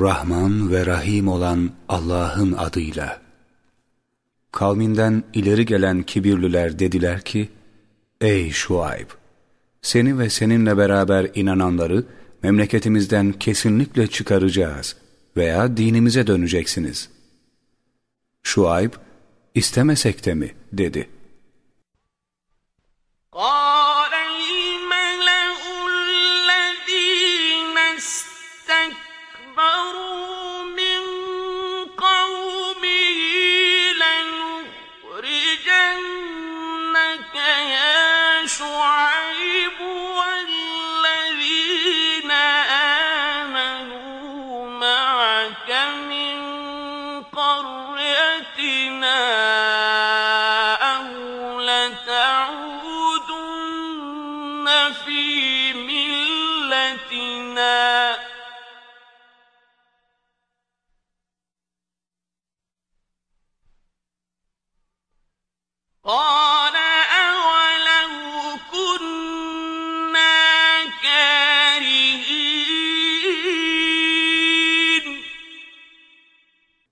Rahman ve Rahim olan Allah'ın adıyla. Kavminden ileri gelen kibirliler dediler ki, Ey Şuayb! Seni ve seninle beraber inananları memleketimizden kesinlikle çıkaracağız veya dinimize döneceksiniz. Şuayb, istemesek de mi? dedi. Aa!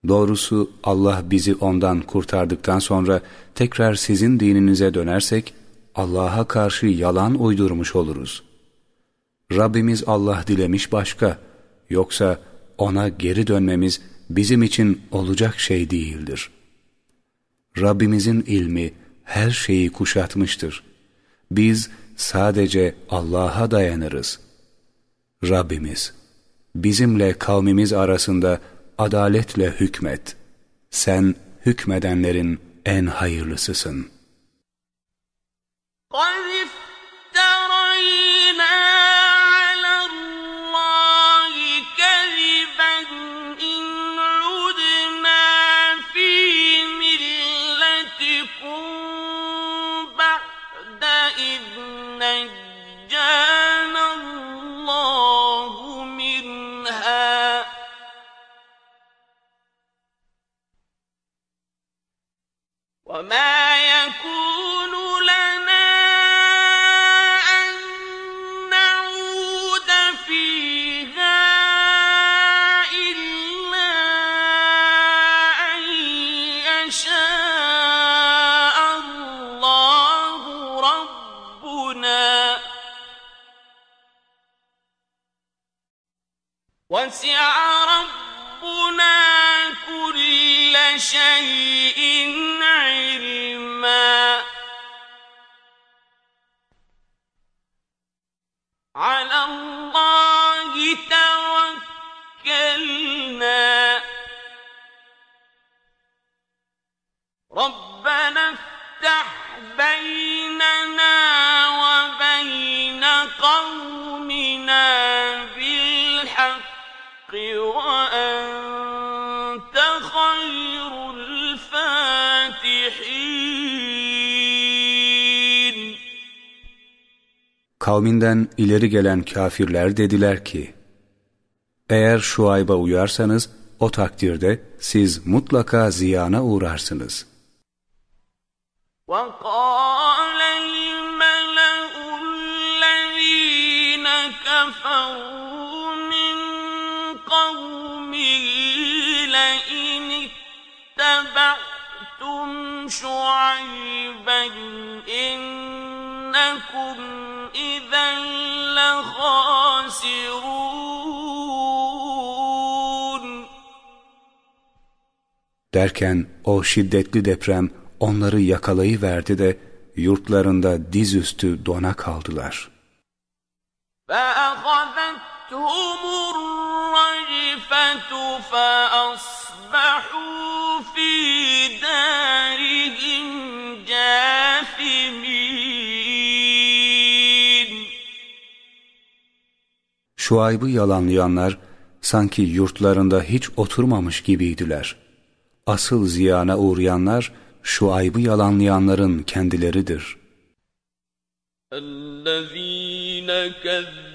Doğrusu Allah bizi ondan kurtardıktan sonra tekrar sizin dininize dönersek Allah'a karşı yalan uydurmuş oluruz. Rabbimiz Allah dilemiş başka, yoksa ona geri dönmemiz bizim için olacak şey değildir. Rabbimizin ilmi her şeyi kuşatmıştır. Biz sadece Allah'a dayanırız. Rabbimiz, bizimle kavmimiz arasında adaletle hükmet. Sen hükmedenlerin en hayırlısısın. قَذِفْ وسع ربنا كل شيء علما. على الله توكلنا. ربنا افتح بيننا وبين قومنا بالحق. Kavminden ileri gelen kafirler dediler ki, eğer şu ayba uyarsanız o takdirde siz mutlaka ziyana uğrarsınız. وَقَالَ اتَّبَعْتُمْ شُعَيْبًا إِنَّكُمْ Derken o şiddetli deprem onları yakalayıverdi de yurtlarında dizüstü dona kaldılar. فَأَخَذَتْهُمُ الرَّجْفَةُ فَأَصْبَحُوا فِي دَارِهِمْ Şuayb'ı yalanlayanlar sanki yurtlarında hiç oturmamış gibiydiler. Asıl ziyana uğrayanlar Şuayb'ı yalanlayanların kendileridir. اَلَّذ۪ينَ كَذَّبُوا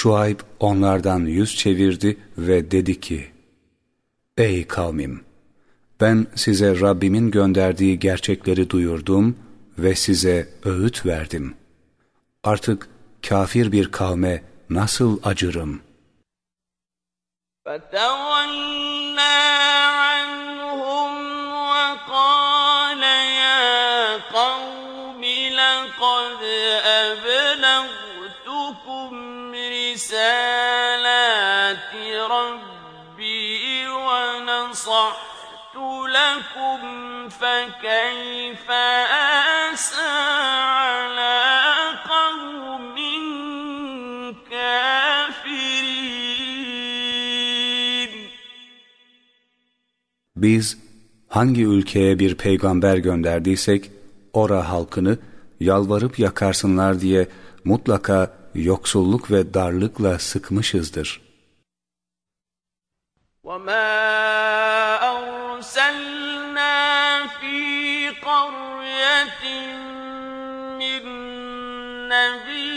Şuayb onlardan yüz çevirdi ve dedi ki, Ey kavmim! Ben size Rabbimin gönderdiği gerçekleri duyurdum ve size öğüt verdim. Artık kafir bir kavme nasıl acırım?'' فتولى رسالات ربي ونصحت لكم فكيف آسى على Biz hangi ülkeye bir peygamber gönderdiysek, ora halkını yalvarıp yakarsınlar diye mutlaka yoksulluk ve darlıkla sıkmışızdır. وَمَا أَرْسَلْنَا فِي قَرْيَةٍ مِّن نَّبِيٍّ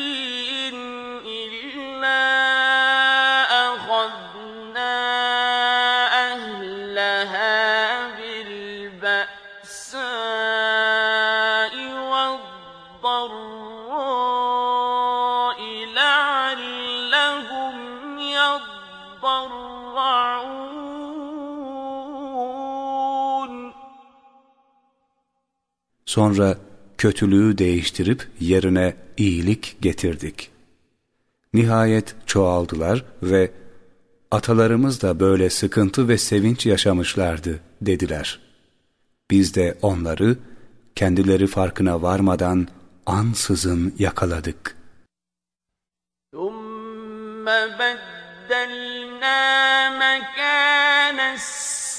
Sonra kötülüğü değiştirip yerine iyilik getirdik. Nihayet çoğaldılar ve atalarımız da böyle sıkıntı ve sevinç yaşamışlardı dediler. Biz de onları kendileri farkına varmadan ansızın yakaladık. ثُمَّ بَدَّلْنَا مَكَانَ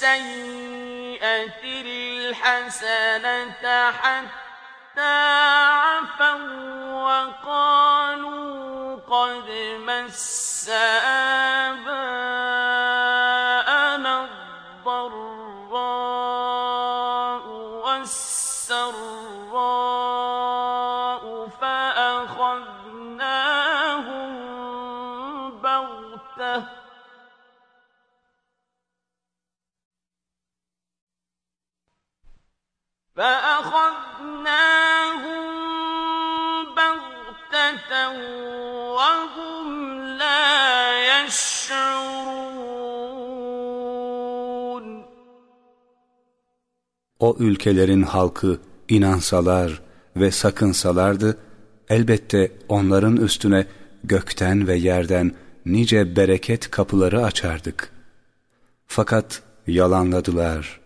السَّيِّئَةِ الحسنة حتى عفوا وقالوا قد مس آباءنا فأخذناهم بغتة وهم لا يشعرون O ülkelerin halkı inansalar ve sakınsalardı, elbette onların üstüne gökten ve yerden nice bereket kapıları açardık. Fakat yalanladılar.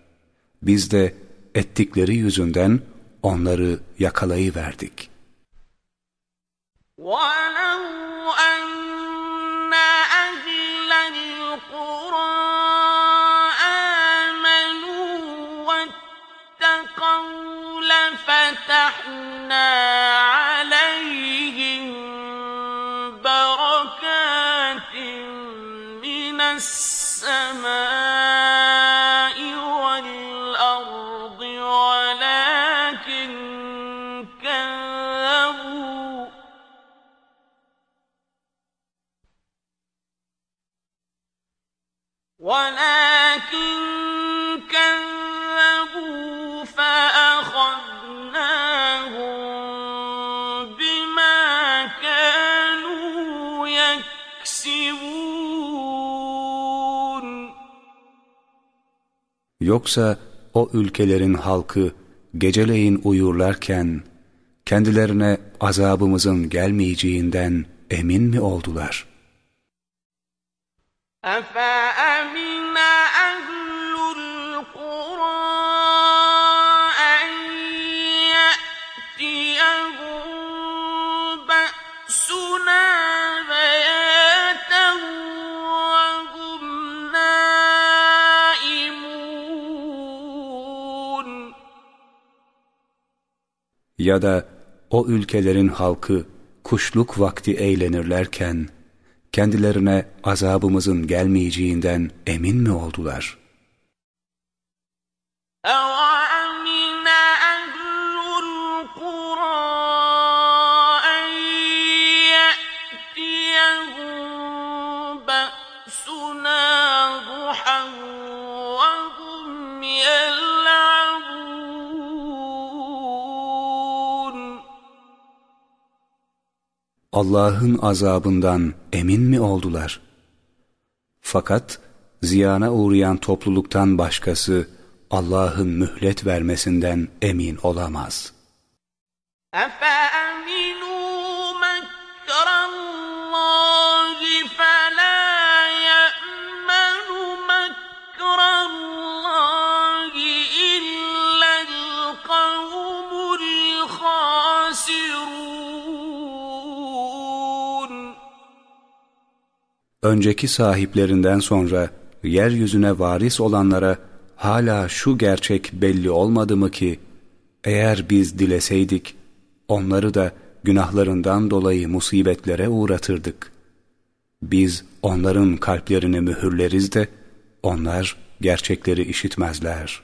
Biz de ettikleri yüzünden onları yakalayıverdik. وَلَوْ أَنَّ أَهْلَ الْقُرَىٰ آمَنُوا وَاتَّقَوْا لَفَتَحْنَا Yoksa o ülkelerin halkı geceleyin uyurlarken kendilerine azabımızın gelmeyeceğinden emin mi oldular? Efe Ya da o ülkelerin halkı kuşluk vakti eğlenirlerken kendilerine azabımızın gelmeyeceğinden emin mi oldular? Allah'ın azabından emin mi oldular? Fakat ziyana uğrayan topluluktan başkası Allah'ın mühlet vermesinden emin olamaz. Efendim? Önceki sahiplerinden sonra yeryüzüne varis olanlara hala şu gerçek belli olmadı mı ki, eğer biz dileseydik, onları da günahlarından dolayı musibetlere uğratırdık. Biz onların kalplerini mühürleriz de, onlar gerçekleri işitmezler.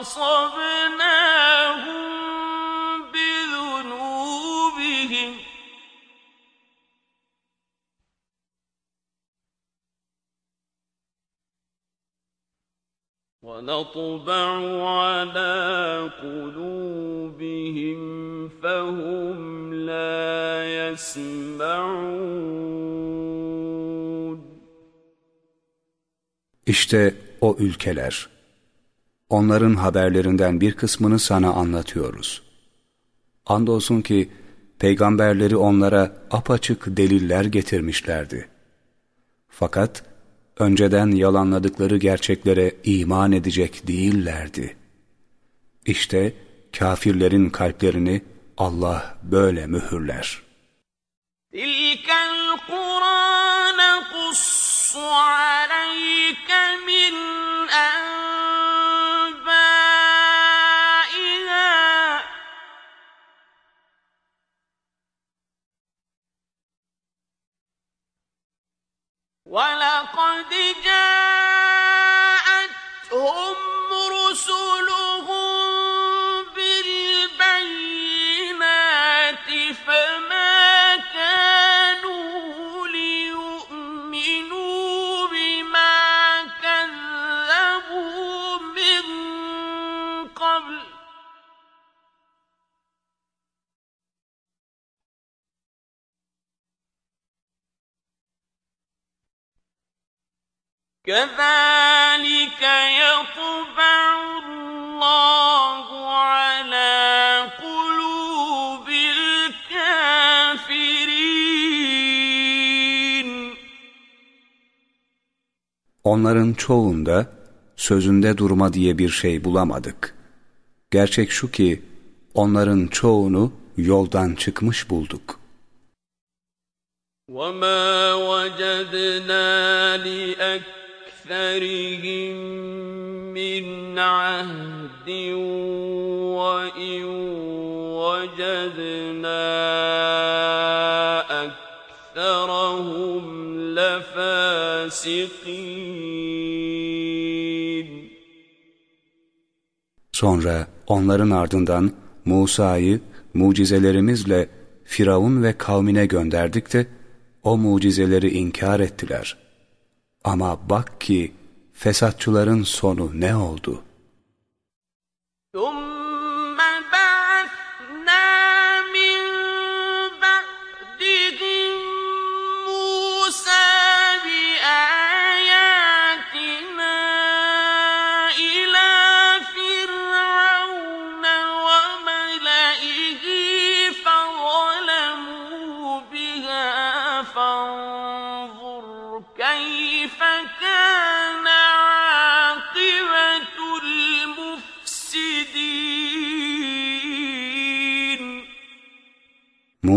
أَصَبْنَاهُم بِذُنُوبِهِمْ ۚ. وَنَطْبَعُ عَلَىٰ قُلُوبِهِمْ فَهُمْ لَا يَسْمَعُونَ. İşte o ülkeler. Onların haberlerinden bir kısmını sana anlatıyoruz. Andolsun ki peygamberleri onlara apaçık deliller getirmişlerdi. Fakat önceden yalanladıkları gerçeklere iman edecek değillerdi. İşte kafirlerin kalplerini Allah böyle mühürler. İlkel Kur'an وَلَقَدْ جَاءَتْهُمْ رُسُلُهُم كَذَٰلِكَ يَطْبَعُ اللَّهُ عَلَىٰ قُلُوبِ الْكَافِرِينَ Onların çoğunda sözünde durma diye bir şey bulamadık. Gerçek şu ki onların çoğunu yoldan çıkmış bulduk. وَمَا وَجَدْنَا لِأَكْثَرِهِم مِّنْ عَهْدٍ وَإِن وَجَدْنَا أَكْثَرَهُمْ لَفَاسِقِينَ Sonra onların ardından Musa'yı mucizelerimizle Firavun ve kavmine gönderdik de o mucizeleri inkar ettiler. Ama bak ki fesatçıların sonu ne oldu?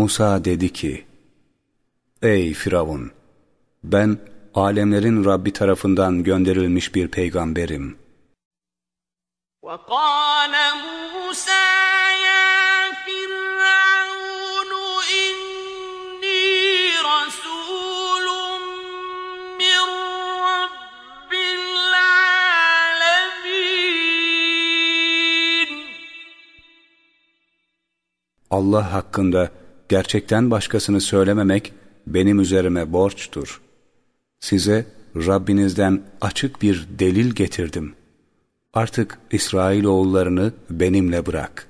Musa dedi ki, Ey Firavun! Ben alemlerin Rabbi tarafından gönderilmiş bir peygamberim. وقال موسى يا فرعون إني رسول من رب العالمين Allah hakkında gerçekten başkasını söylememek benim üzerime borçtur. Size Rabbinizden açık bir delil getirdim. Artık İsrailoğullarını benimle bırak.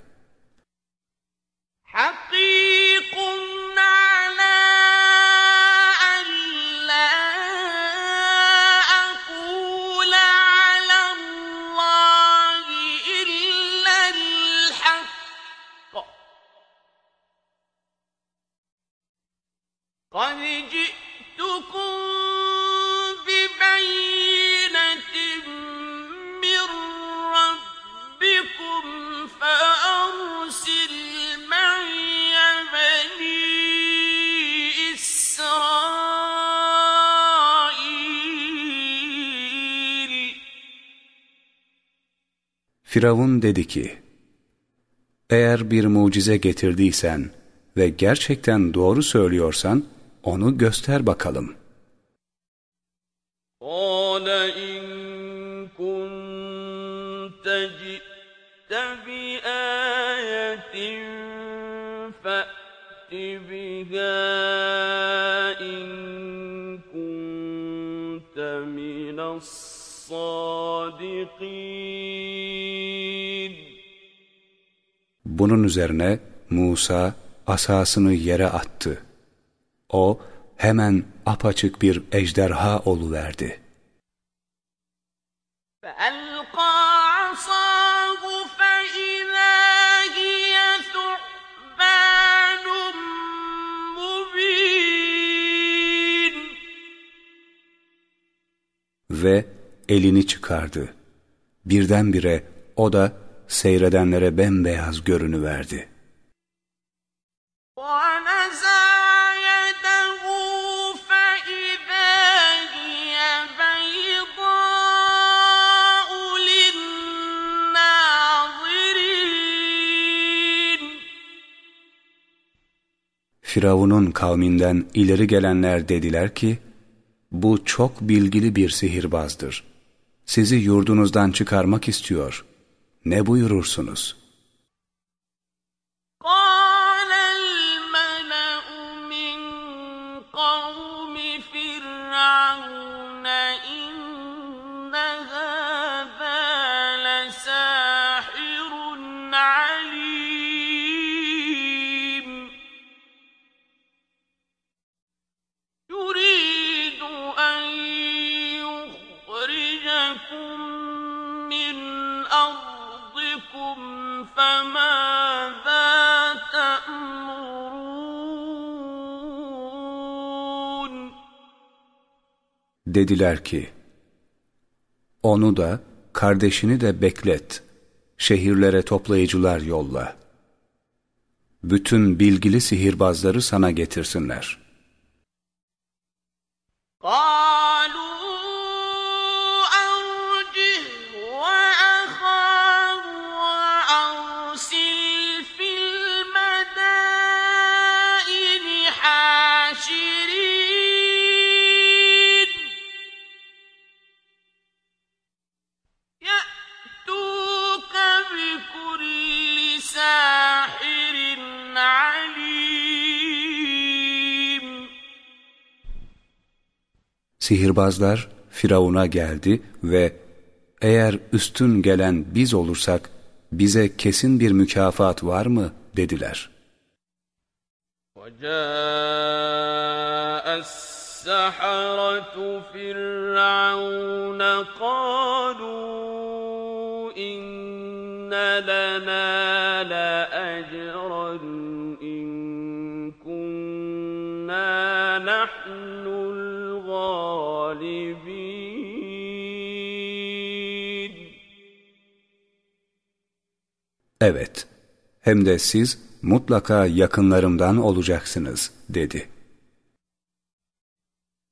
Firavun dedi ki, Eğer bir mucize getirdiysen ve gerçekten doğru söylüyorsan onu göster bakalım. قال إن كنت جئت بآية فأت بها إن كنت من الصادقين bunun üzerine Musa asasını yere attı. O hemen apaçık bir ejderha oluverdi. Ve elini çıkardı. Birdenbire o da seyredenlere bembeyaz görünüverdi. ونزع يده فإذا هي بيضاء للناظرين Firavun'un kavminden ileri gelenler dediler ki, bu çok bilgili bir sihirbazdır. Sizi yurdunuzdan çıkarmak istiyor. Ne buyurursunuz? Dediler ki, onu da kardeşini de beklet, şehirlere toplayıcılar yolla. Bütün bilgili sihirbazları sana getirsinler. Aa! Sihirbazlar Firavun'a geldi ve eğer üstün gelen biz olursak bize kesin bir mükafat var mı dediler. وجاء السحرة فرعون قالوا إن لنا Evet, hem de siz mutlaka yakınlarımdan olacaksınız dedi.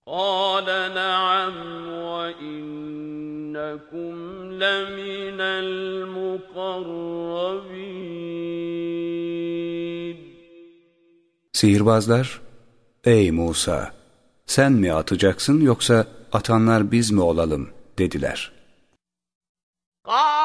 قال نعم وإنكم لمن المقربين Sihirbazlar, ey Musa, sen mi atacaksın yoksa atanlar biz mi olalım dediler. قالوا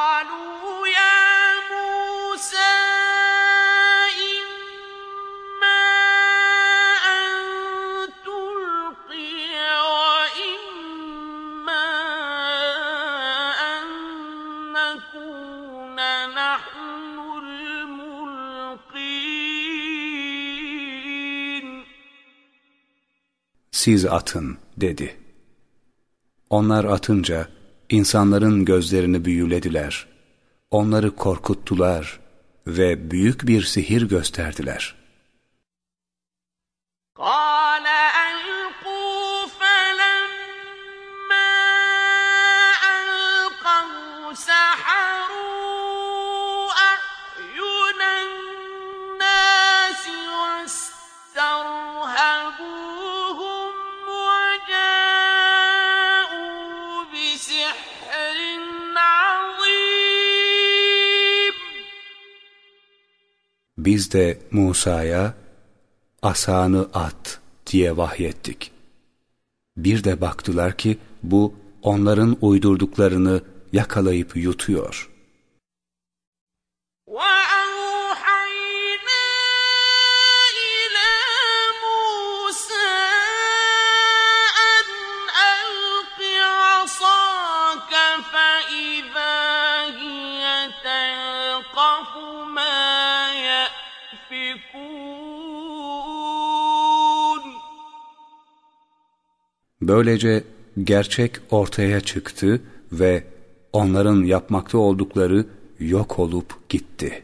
siz atın dedi. Onlar atınca insanların gözlerini büyülediler. Onları korkuttular ve büyük bir sihir gösterdiler. Aa! Biz de Musa'ya asanı at diye vahyettik. Bir de baktılar ki bu onların uydurduklarını yakalayıp yutuyor. وأوحينا Böylece gerçek ortaya çıktı ve onların yapmakta oldukları yok olup gitti.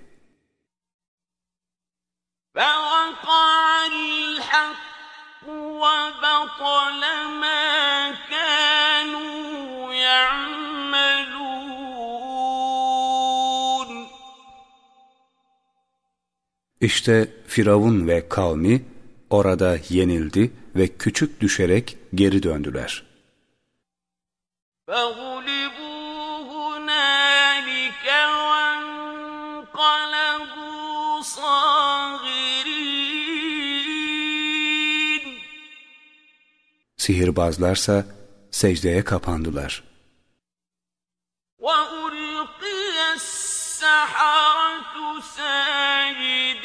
İşte Firavun ve kavmi orada yenildi ve küçük düşerek geri döndüler. فغلبوا هنالك وانقلبوا صاغرين Sihirbazlarsa secdeye kapandılar. وألقي السحرة ساجدين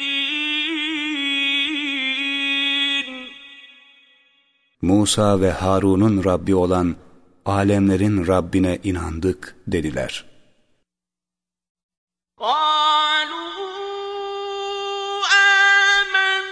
Musa ve Harun'un Rabbi olan alemlerin Rabbine inandık dediler. قالوا آمنا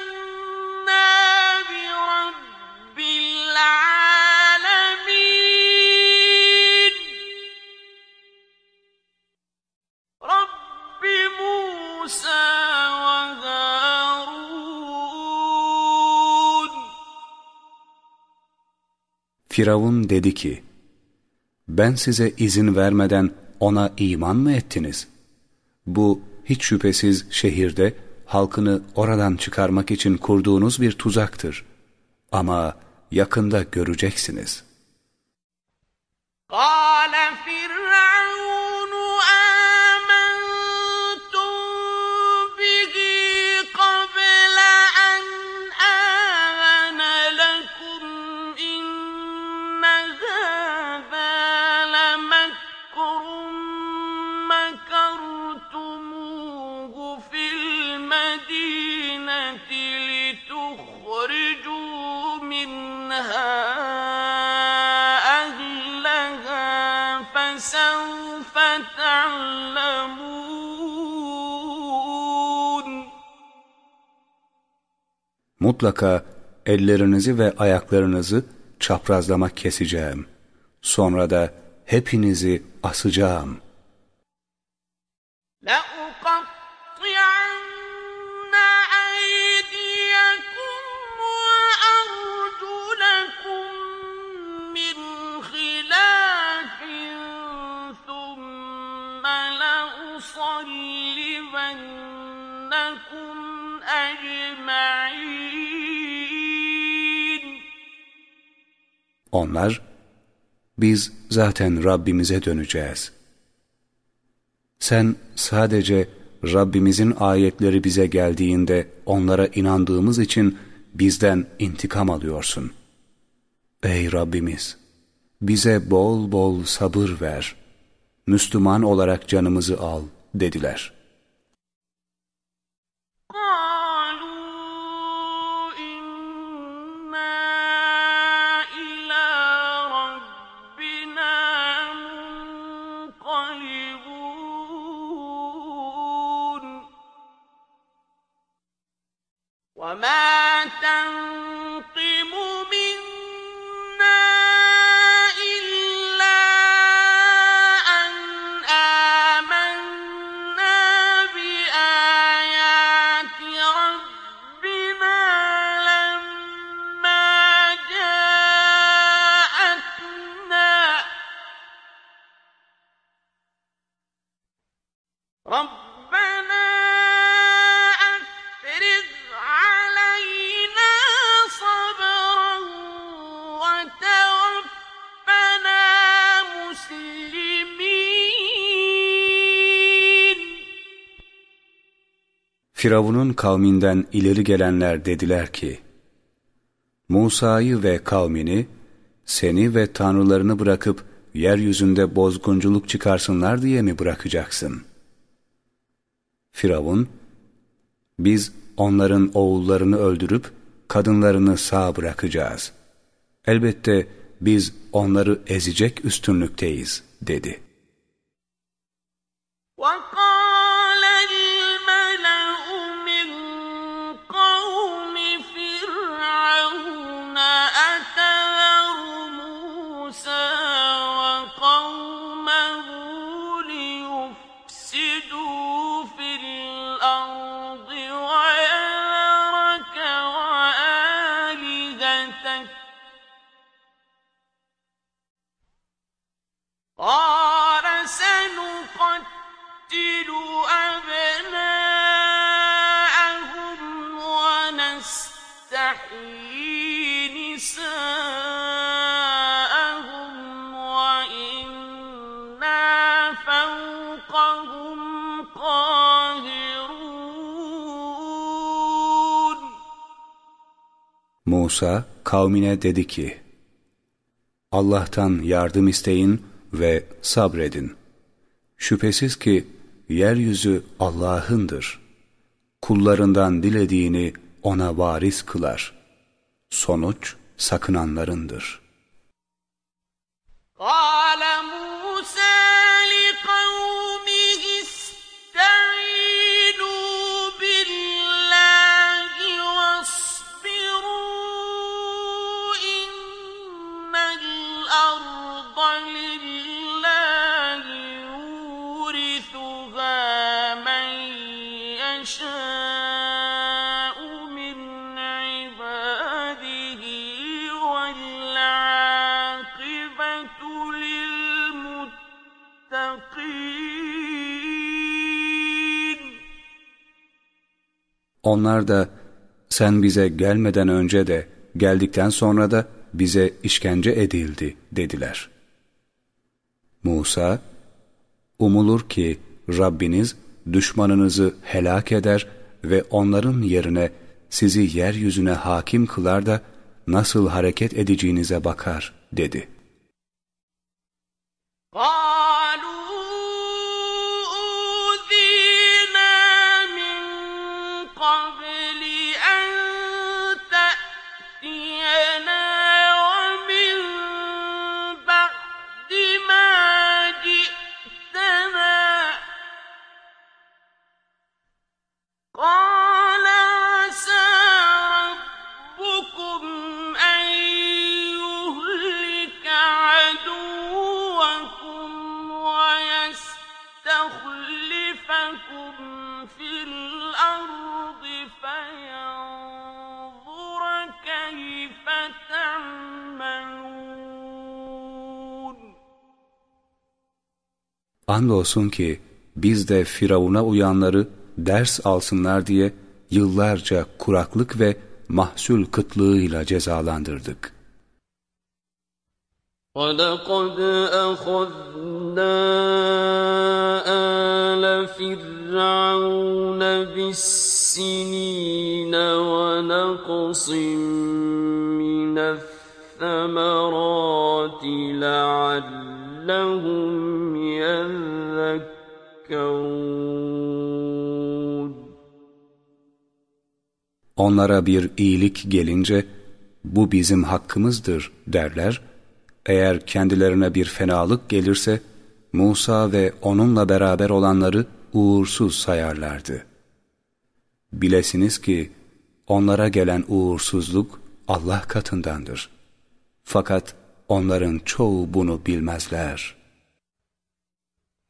Firavun dedi ki, ben size izin vermeden ona iman mı ettiniz? Bu hiç şüphesiz şehirde halkını oradan çıkarmak için kurduğunuz bir tuzaktır. Ama yakında göreceksiniz. قال فرعون mutlaka ellerinizi ve ayaklarınızı çaprazlama keseceğim. Sonra da hepinizi asacağım. La Onlar, biz zaten Rabbimize döneceğiz. Sen sadece Rabbimizin ayetleri bize geldiğinde onlara inandığımız için bizden intikam alıyorsun. Ey Rabbimiz! Bize bol bol sabır ver. Müslüman olarak canımızı al dediler. وما Firavun'un kavminden ileri gelenler dediler ki, Musa'yı ve kavmini, seni ve tanrılarını bırakıp yeryüzünde bozgunculuk çıkarsınlar diye mi bırakacaksın? Firavun, biz onların oğullarını öldürüp kadınlarını sağ bırakacağız. Elbette biz onları ezecek üstünlükteyiz, dedi. Musa kavmine dedi ki, Allah'tan yardım isteyin ve sabredin. Şüphesiz ki yeryüzü Allah'ındır. Kullarından dilediğini ona varis kılar. Sonuç sakınanlarındır. قال موسى Onlar da sen bize gelmeden önce de geldikten sonra da bize işkence edildi dediler. Musa, umulur ki Rabbiniz düşmanınızı helak eder ve onların yerine sizi yeryüzüne hakim kılar da nasıl hareket edeceğinize bakar dedi. Aa! Andolsun ki biz de Firavun'a uyanları ders alsınlar diye yıllarca kuraklık ve mahsul kıtlığıyla cezalandırdık. وَلَقَدْ أَخَذْنَا آلَ فِرْعَوْنَ بِالسِّنِينَ وَنَقْصٍ مِّنَ الثَّمَرَاتِ لَعَلَّهُمْ يَذَّكَّرُونَ Onlara bir iyilik gelince, bu bizim hakkımızdır derler eğer kendilerine bir fenalık gelirse, Musa ve onunla beraber olanları uğursuz sayarlardı. Bilesiniz ki, onlara gelen uğursuzluk Allah katındandır. Fakat onların çoğu bunu bilmezler.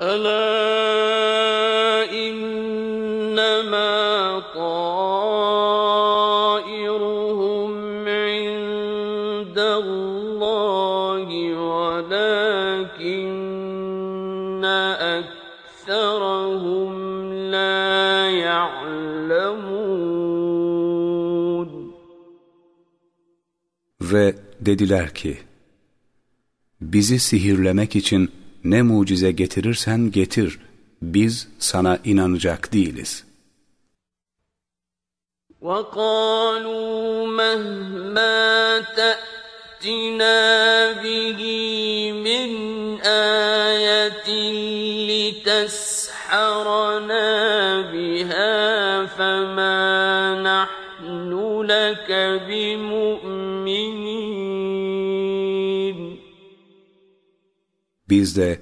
ألا Ve dediler ki, bizi sihirlemek için ne mucize getirirsen getir, biz sana inanacak değiliz. وَقَالُوا مَهْمَا تَأْتِنَا بِهِ مِنْ آيَةٍ لِتَسْحَرَنَا بِهَا فَمَا نَحْنُ لَكَ بِمُؤْمِنِينَ Biz de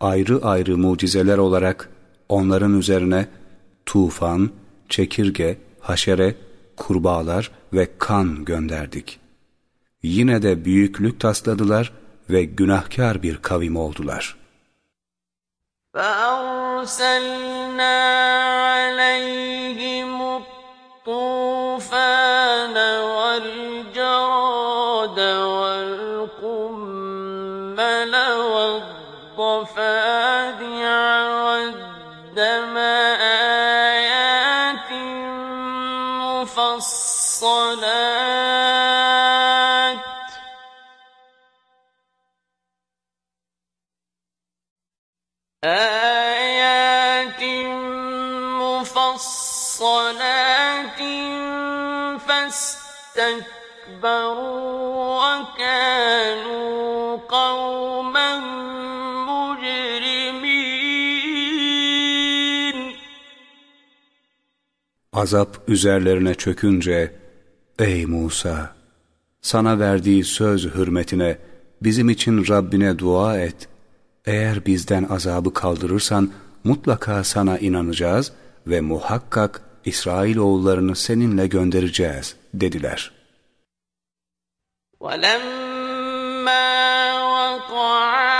ayrı ayrı mucizeler olarak onların üzerine tufan, çekirge, haşere, kurbağalar ve kan gönderdik. Yine de büyüklük tasladılar ve günahkar bir kavim oldular. فَأَرْسَلْنَا عَلَيْهِمُ الطُّوفَانَ Azap üzerlerine çökünce, Ey Musa! Sana verdiği söz hürmetine bizim için Rabbine dua et. Eğer bizden azabı kaldırırsan mutlaka sana inanacağız ve muhakkak İsrail oğullarını seninle göndereceğiz dediler. وَلَمَّا وَقَعَ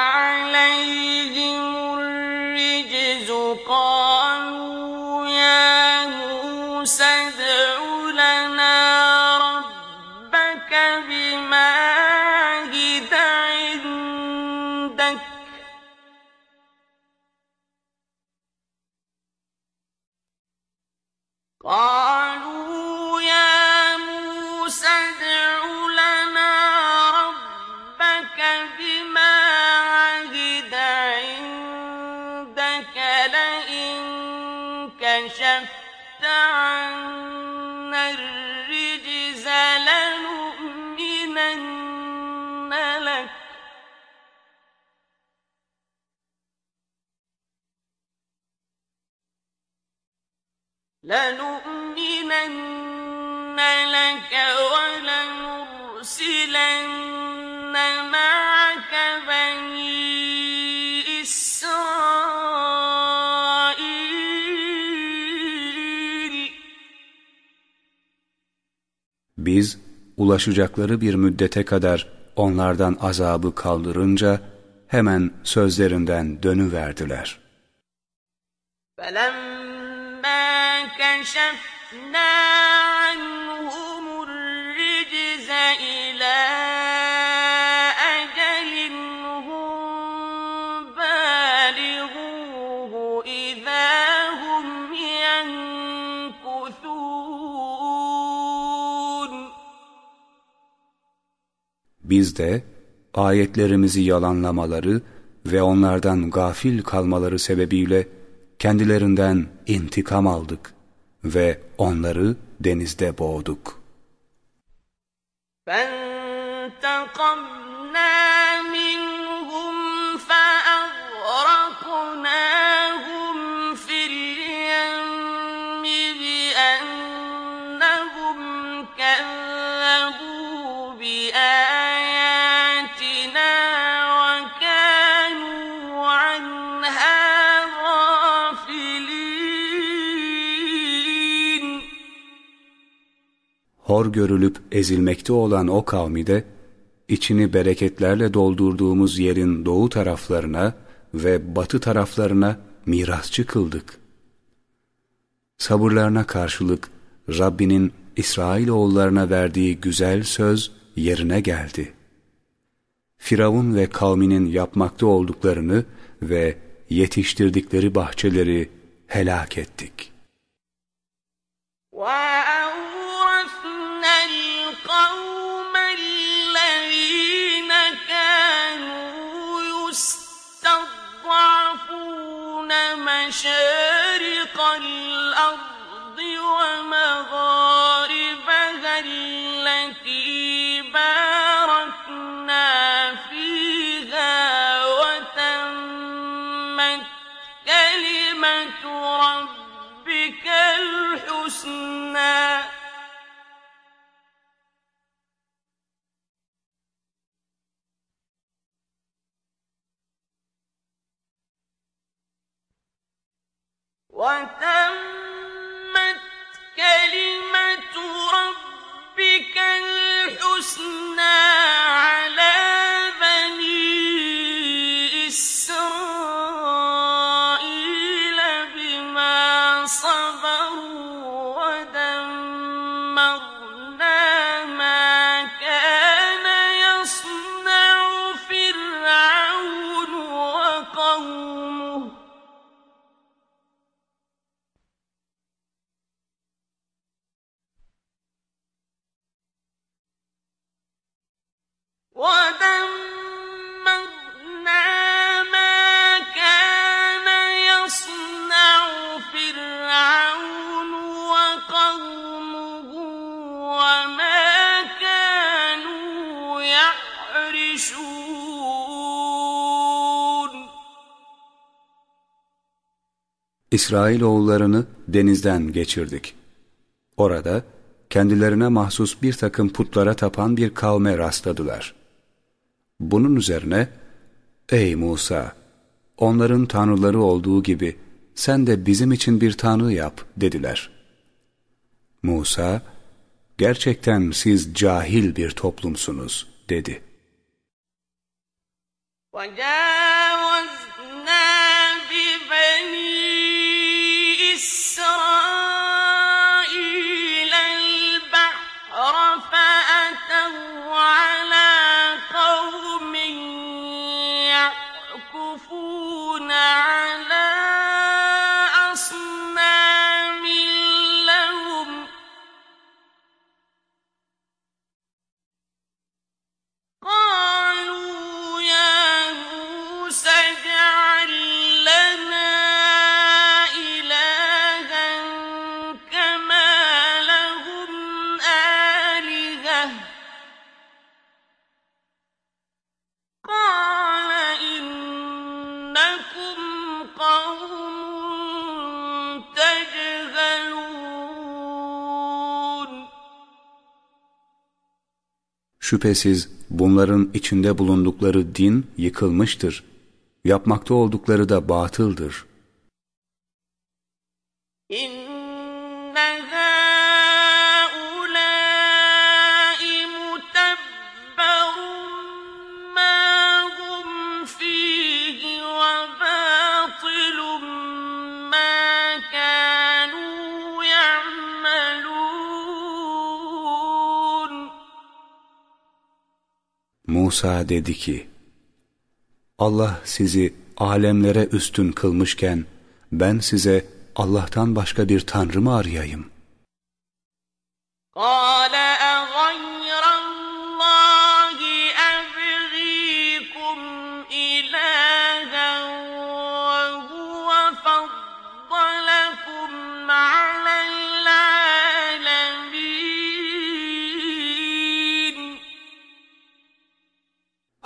قالوا Biz ulaşacakları bir müddete kadar onlardan azabı kaldırınca hemen sözlerinden dönüverdiler. فَلَمَّا كَشَفْنَا عَنْهُمُ الرِّجْزَ إِلَى أَجَلٍ هُمْ بَالِغُوهُ إِذَا هُمْ يَنكُثُونَ Biz de ayetlerimizi yalanlamaları ve onlardan gafil kalmaları sebebiyle kendilerinden intikam aldık ve onları denizde boğduk. فَانْتَقَمْنَا hor görülüp ezilmekte olan o kavmi de, içini bereketlerle doldurduğumuz yerin doğu taraflarına ve batı taraflarına mirasçı kıldık. Sabırlarına karşılık Rabbinin İsrailoğullarına verdiği güzel söz yerine geldi. Firavun ve kavminin yapmakta olduklarını ve yetiştirdikleri bahçeleri helak ettik. Wow. مَشَارِقَ الْأَرْضِ وَمَغَارِبَهَا وتم İsrailoğullarını denizden geçirdik. Orada kendilerine mahsus bir takım putlara tapan bir kavme rastladılar. Bunun üzerine, Ey Musa! Onların tanrıları olduğu gibi sen de bizim için bir tanrı yap dediler. Musa, gerçekten siz cahil bir toplumsunuz dedi. وجاوزنا Şüphesiz bunların içinde bulundukları din yıkılmıştır. Yapmakta oldukları da batıldır. Musa dedi ki, Allah sizi alemlere üstün kılmışken ben size Allah'tan başka bir tanrı mı arayayım?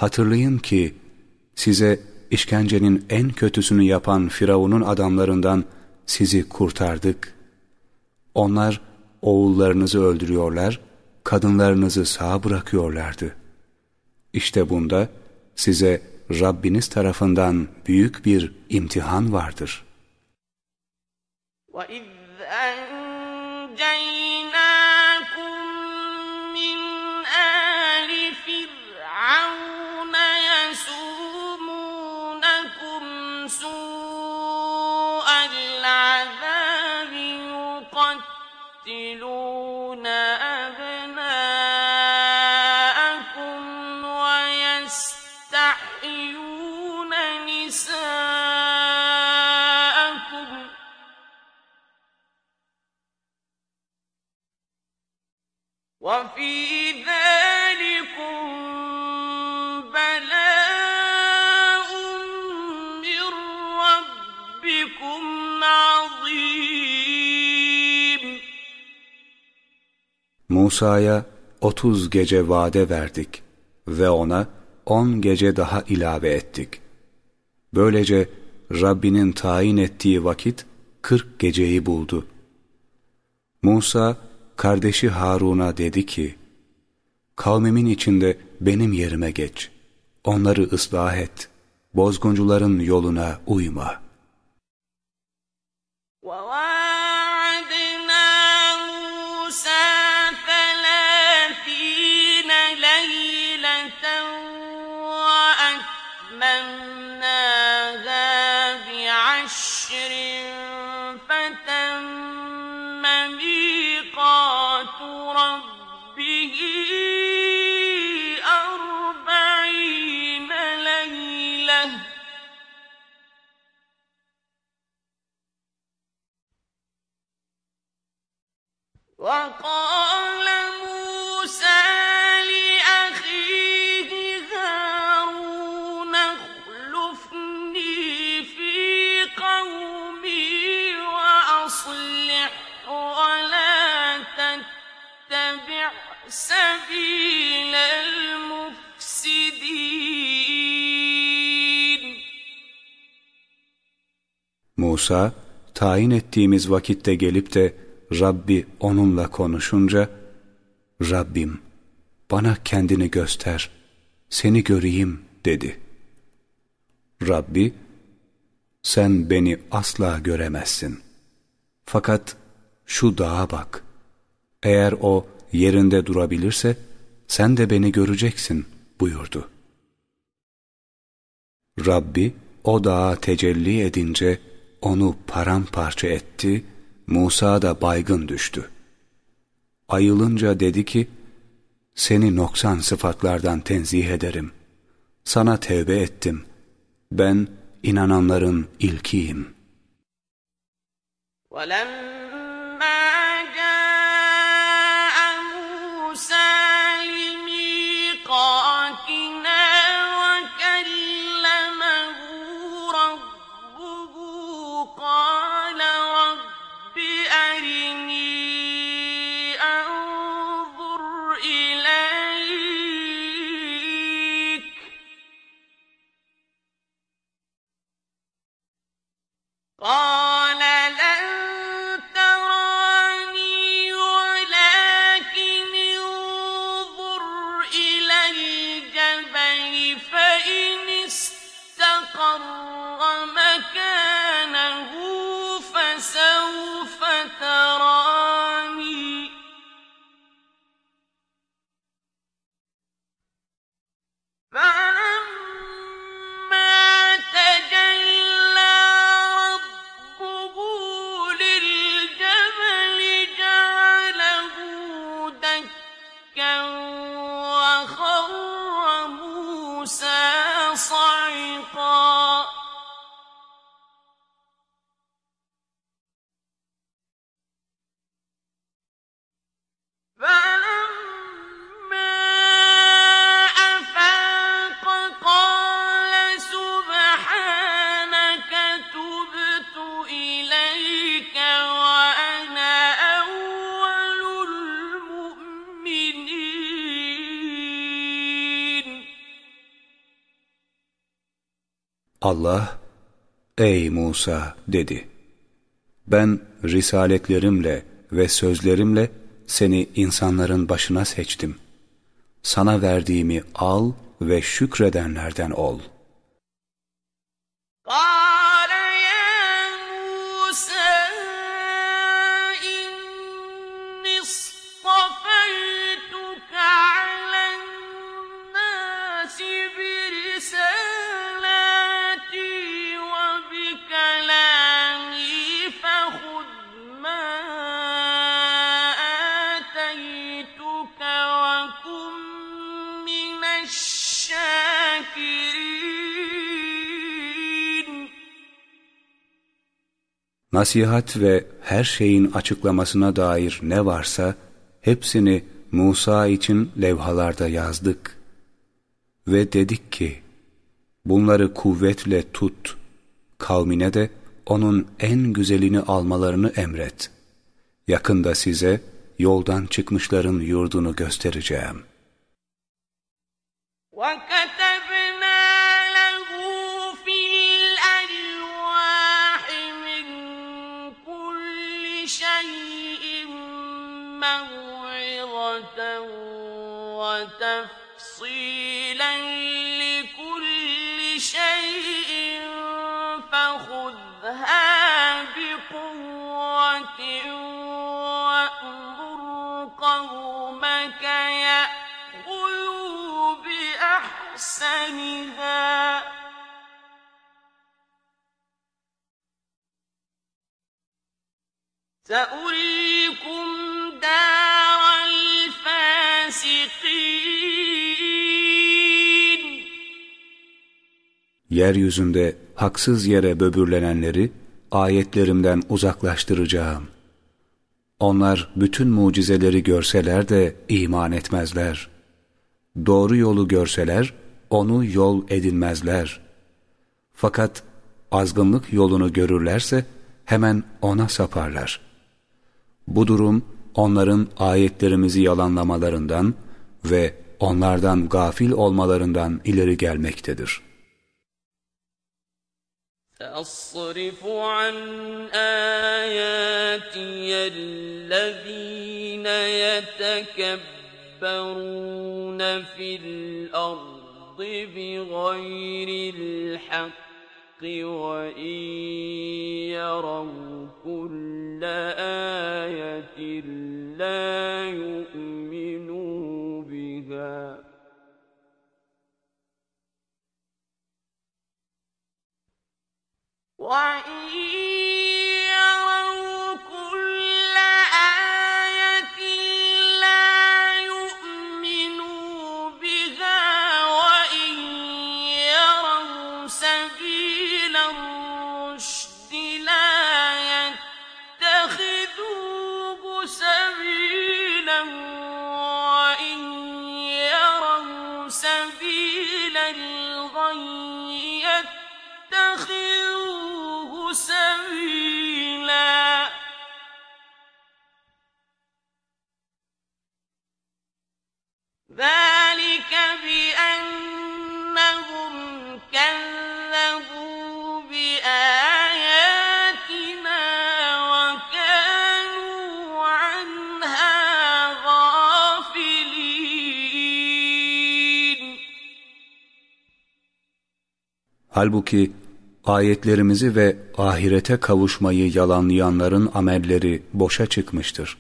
Hatırlayın ki size işkencenin en kötüsünü yapan Firavun'un adamlarından sizi kurtardık. Onlar oğullarınızı öldürüyorlar, kadınlarınızı sağ bırakıyorlardı. İşte bunda size Rabbiniz tarafından büyük bir imtihan vardır. وَإِذْ أَنْجَيْنَاكُمْ مِنْ آلِ فِرْعَوْنَ Musa'ya otuz gece vade verdik ve ona on gece daha ilave ettik. Böylece Rabbinin tayin ettiği vakit kırk geceyi buldu. Musa, kardeşi Harun'a dedi ki, Kavmimin içinde benim yerime geç, onları ıslah et, bozguncuların yoluna uyma. Musa, tayin ettiğimiz vakitte gelip de Rabbi onunla konuşunca, Rabbim bana kendini göster, seni göreyim dedi. Rabbi, sen beni asla göremezsin. Fakat şu dağa bak. Eğer o yerinde durabilirse, sen de beni göreceksin buyurdu. Rabbi o dağa tecelli edince onu paramparça etti, Musa da baygın düştü. Ayılınca dedi ki, seni noksan sıfatlardan tenzih ederim. Sana tevbe ettim. Ben inananların ilkiyim. ولما Allah, ''Ey Musa'' dedi. ''Ben risaletlerimle ve sözlerimle seni insanların başına seçtim. Sana verdiğimi al ve şükredenlerden ol.'' Nasihat ve her şeyin açıklamasına dair ne varsa hepsini Musa için levhalarda yazdık. Ve dedik ki, bunları kuvvetle tut, kavmine de onun en güzelini almalarını emret. Yakında size yoldan çıkmışların yurdunu göstereceğim. وكتبنا موعظة وتفصيلا لكل شيء فخذها بقوة وأمر قومك يأخذوا بأحسنها سأريكم Yeryüzünde haksız yere böbürlenenleri ayetlerimden uzaklaştıracağım. Onlar bütün mucizeleri görseler de iman etmezler. Doğru yolu görseler onu yol edinmezler. Fakat azgınlık yolunu görürlerse hemen ona saparlar. Bu durum onların ayetlerimizi yalanlamalarından ve onlardan gafil olmalarından ileri gelmektedir. سأصرف عن آياتي الذين يتكبرون في الأرض بغير الحق وإن يروا كل آية لا يؤمنوا بها. وَإِن ذَلِكَ بِأَنَّهُمْ كَذَّبُوا بِآيَاتِنَا وَكَانُوا عَنْهَا غَافِلِينَ Halbuki ayetlerimizi ve ahirete kavuşmayı yalanlayanların amelleri boşa çıkmıştır.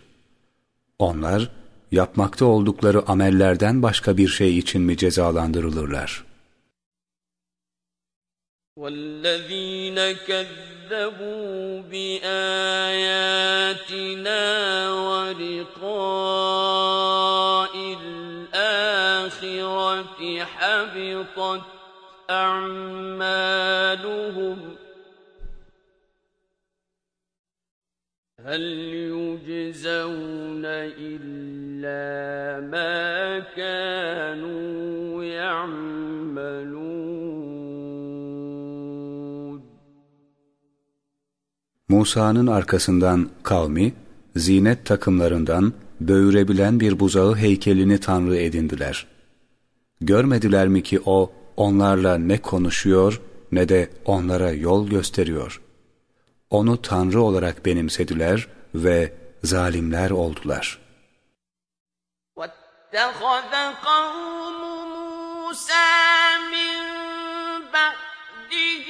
Onlar, yapmakta oldukları amellerden başka bir şey için mi cezalandırılırlar? والذين كذبوا بآياتنا ولقاء الآخرة حبطت أعمالهم هل يجزون إلا ما كانوا يعملون Musa'nın arkasından kavmi, zinet takımlarından böğürebilen bir buzağı heykelini tanrı edindiler. Görmediler mi ki o onlarla ne konuşuyor ne de onlara yol gösteriyor. Onu Tanrı olarak benimsediler ve zalimler oldular. وَاتَّخَذَ قَوْمُ مُوسَى مِنْ بَعْدِهِ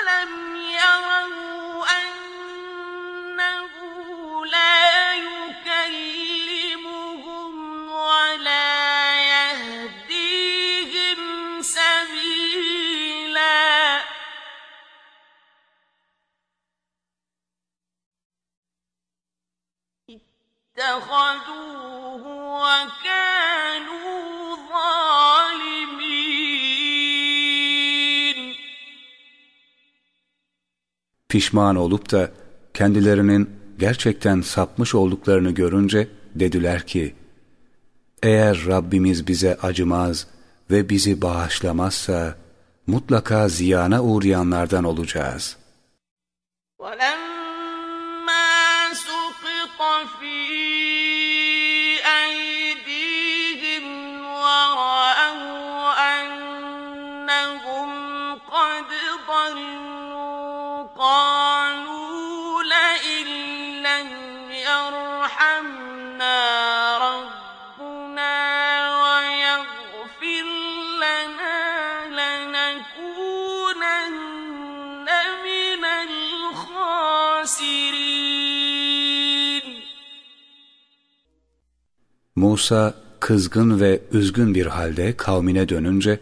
أَلَمْ يَرَوْا Pişman olup da kendilerinin gerçekten sapmış olduklarını görünce dediler ki, eğer Rabbimiz bize acımaz ve bizi bağışlamazsa mutlaka ziyana uğrayanlardan olacağız. Musa kızgın ve üzgün bir halde kavmine dönünce,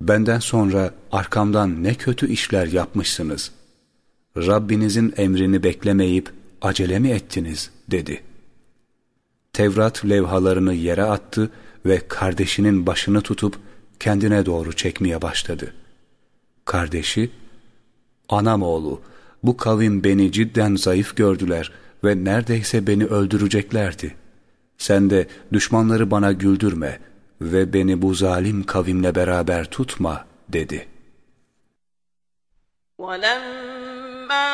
benden sonra arkamdan ne kötü işler yapmışsınız. Rabbinizin emrini beklemeyip acele mi ettiniz dedi. Tevrat levhalarını yere attı ve kardeşinin başını tutup kendine doğru çekmeye başladı. Kardeşi, anam oğlu bu kavim beni cidden zayıf gördüler ve neredeyse beni öldüreceklerdi. Sen de düşmanları bana güldürme ve beni bu zalim kavimle beraber tutma dedi. وَلَمَّا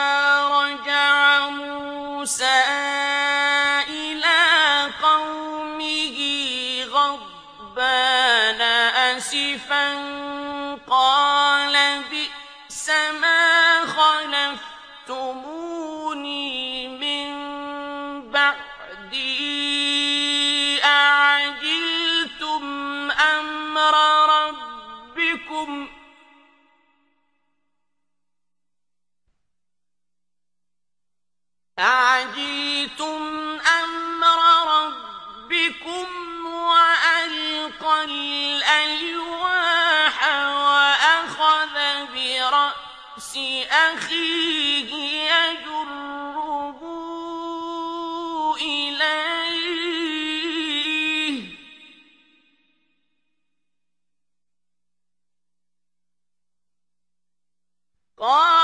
رَجَعَ مُوسَىٰ أَعَجِلْتُمْ أَمْرَ رَبِّكُمْ وَأَلْقَى الْأَلْوَاحَ وَأَخَذَ بِرَأْسِ أَخِيهِ يَجُرُّهُ إِلَيْهِ ۚ. قَالَ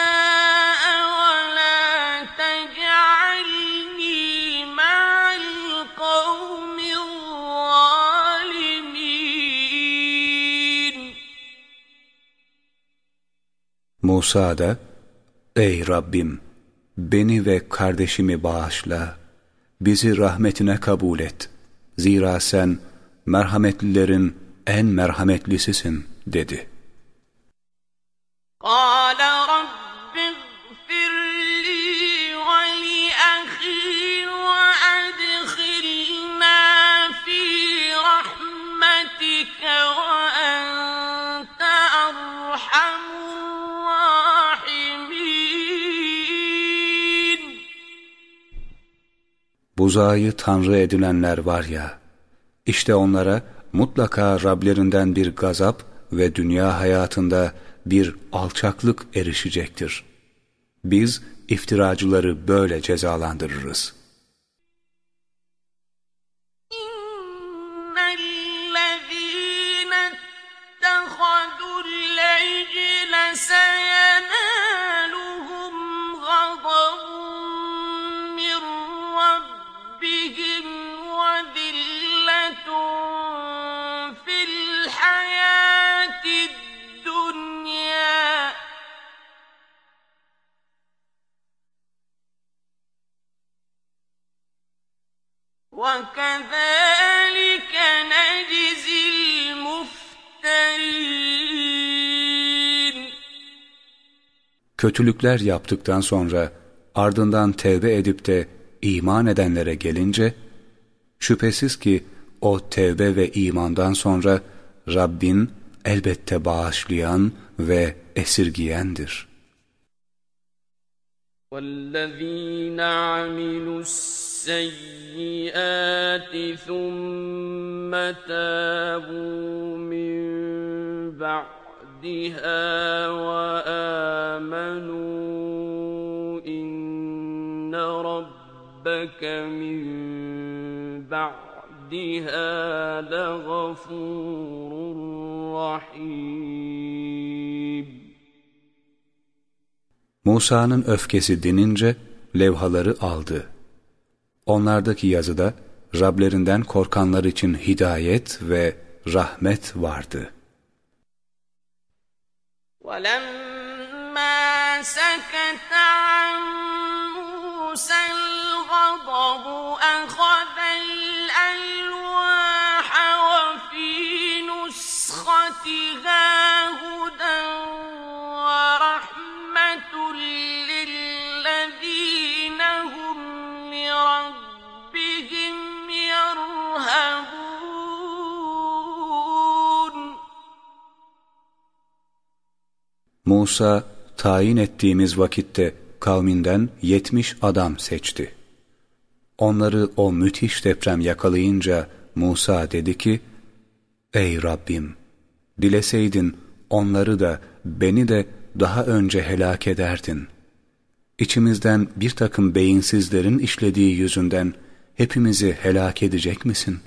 Musa da, Ey Rabbim! Beni ve kardeşimi bağışla, bizi rahmetine kabul et. Zira sen merhametlilerin en merhametlisisin dedi. قَالَ Buzağı tanrı edinenler var ya, İşte onlara mutlaka Rablerinden bir gazap ve dünya hayatında bir alçaklık erişecektir. Biz iftiracıları böyle cezalandırırız.'' Kötülükler yaptıktan sonra ardından tevbe edip de iman edenlere gelince, şüphesiz ki o tevbe ve imandan sonra Rabbin elbette bağışlayan ve esirgiyendir. وَالَّذ۪ينَ عَمِلُوا السَّيِّئَاتِ ثُمَّ تَابُوا مِنْ بَعْدِ عهدها وآمنوا إن ربك من بعدها لغفور رحيم Musa'nın öfkesi dinince levhaları aldı. Onlardaki yazıda Rablerinden korkanlar için hidayet ve rahmet vardı.'' ولما سكت عن موسى الغضب أخذ الألواح وفي نسختها Musa tayin ettiğimiz vakitte kavminden yetmiş adam seçti. Onları o müthiş deprem yakalayınca Musa dedi ki, Ey Rabbim! Dileseydin onları da beni de daha önce helak ederdin. İçimizden bir takım beyinsizlerin işlediği yüzünden hepimizi helak edecek misin?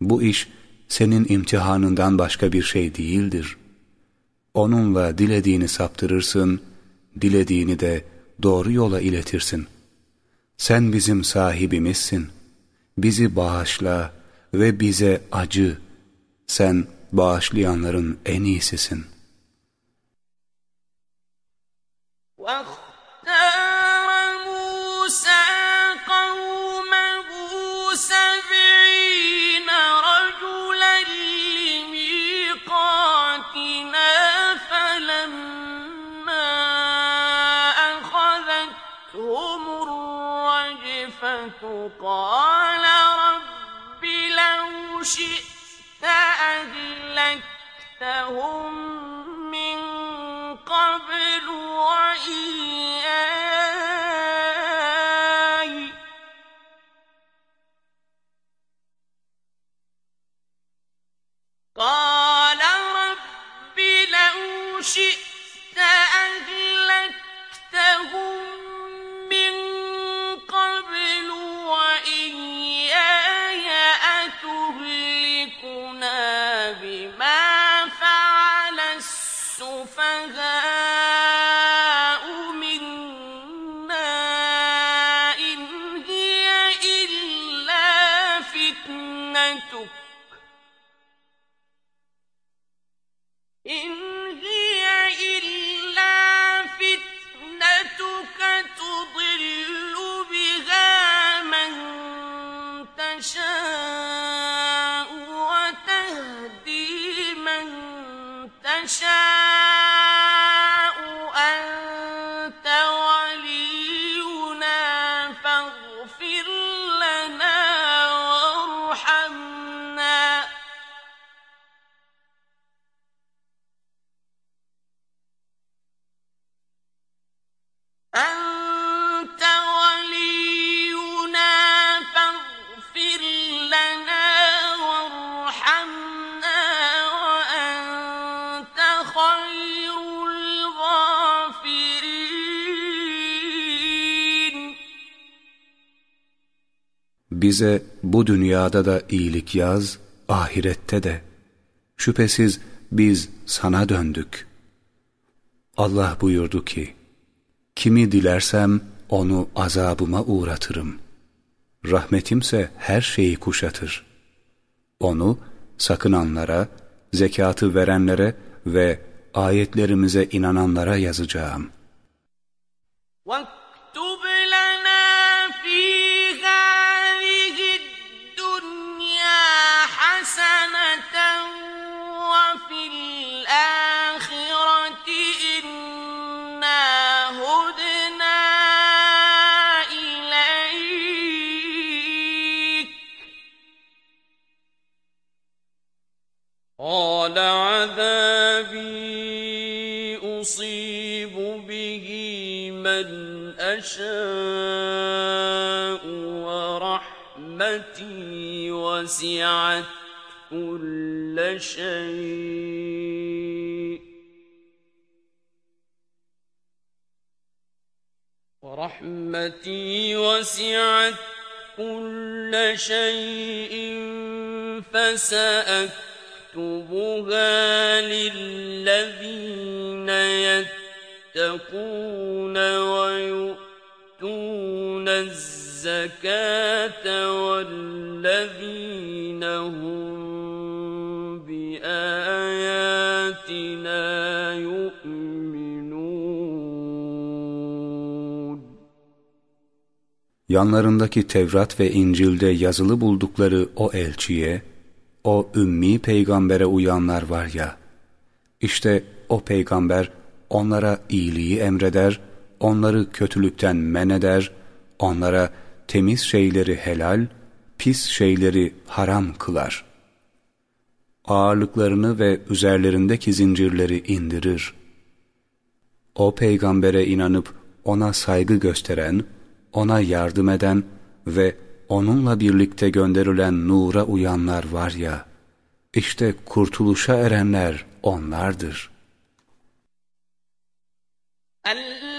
Bu iş senin imtihanından başka bir şey değildir Onunla dilediğini saptırırsın, dilediğini de doğru yola iletirsin. Sen bizim sahibimizsin. Bizi bağışla ve bize acı. Sen bağışlayanların en iyisisin. وَاخْتَارَ مُوسَى قَوْمَهُ سَبْعِينَ قال رب لو شئت أهلكتهم من قبل وإياي. قال رب لو شئت أهلكتهم bize bu dünyada da iyilik yaz, ahirette de. Şüphesiz biz sana döndük. Allah buyurdu ki, Kimi dilersem onu azabıma uğratırım. Rahmetimse her şeyi kuşatır. Onu sakınanlara, zekatı verenlere ve ayetlerimize inananlara yazacağım. What? يشاء ورحمتي وسعت كل شيء. ورحمتي وسعت كل شيء فسأكتبها للذين يتقون ويؤمنون. يؤتون الزكاة والذين هم بآياتنا يؤمنون Yanlarındaki Tevrat ve İncil'de yazılı buldukları o elçiye, o ümmi peygambere uyanlar var ya, işte o peygamber onlara iyiliği emreder onları kötülükten men eder, onlara temiz şeyleri helal, pis şeyleri haram kılar. Ağırlıklarını ve üzerlerindeki zincirleri indirir. O peygambere inanıp ona saygı gösteren, ona yardım eden ve onunla birlikte gönderilen nura uyanlar var ya, işte kurtuluşa erenler onlardır. Allah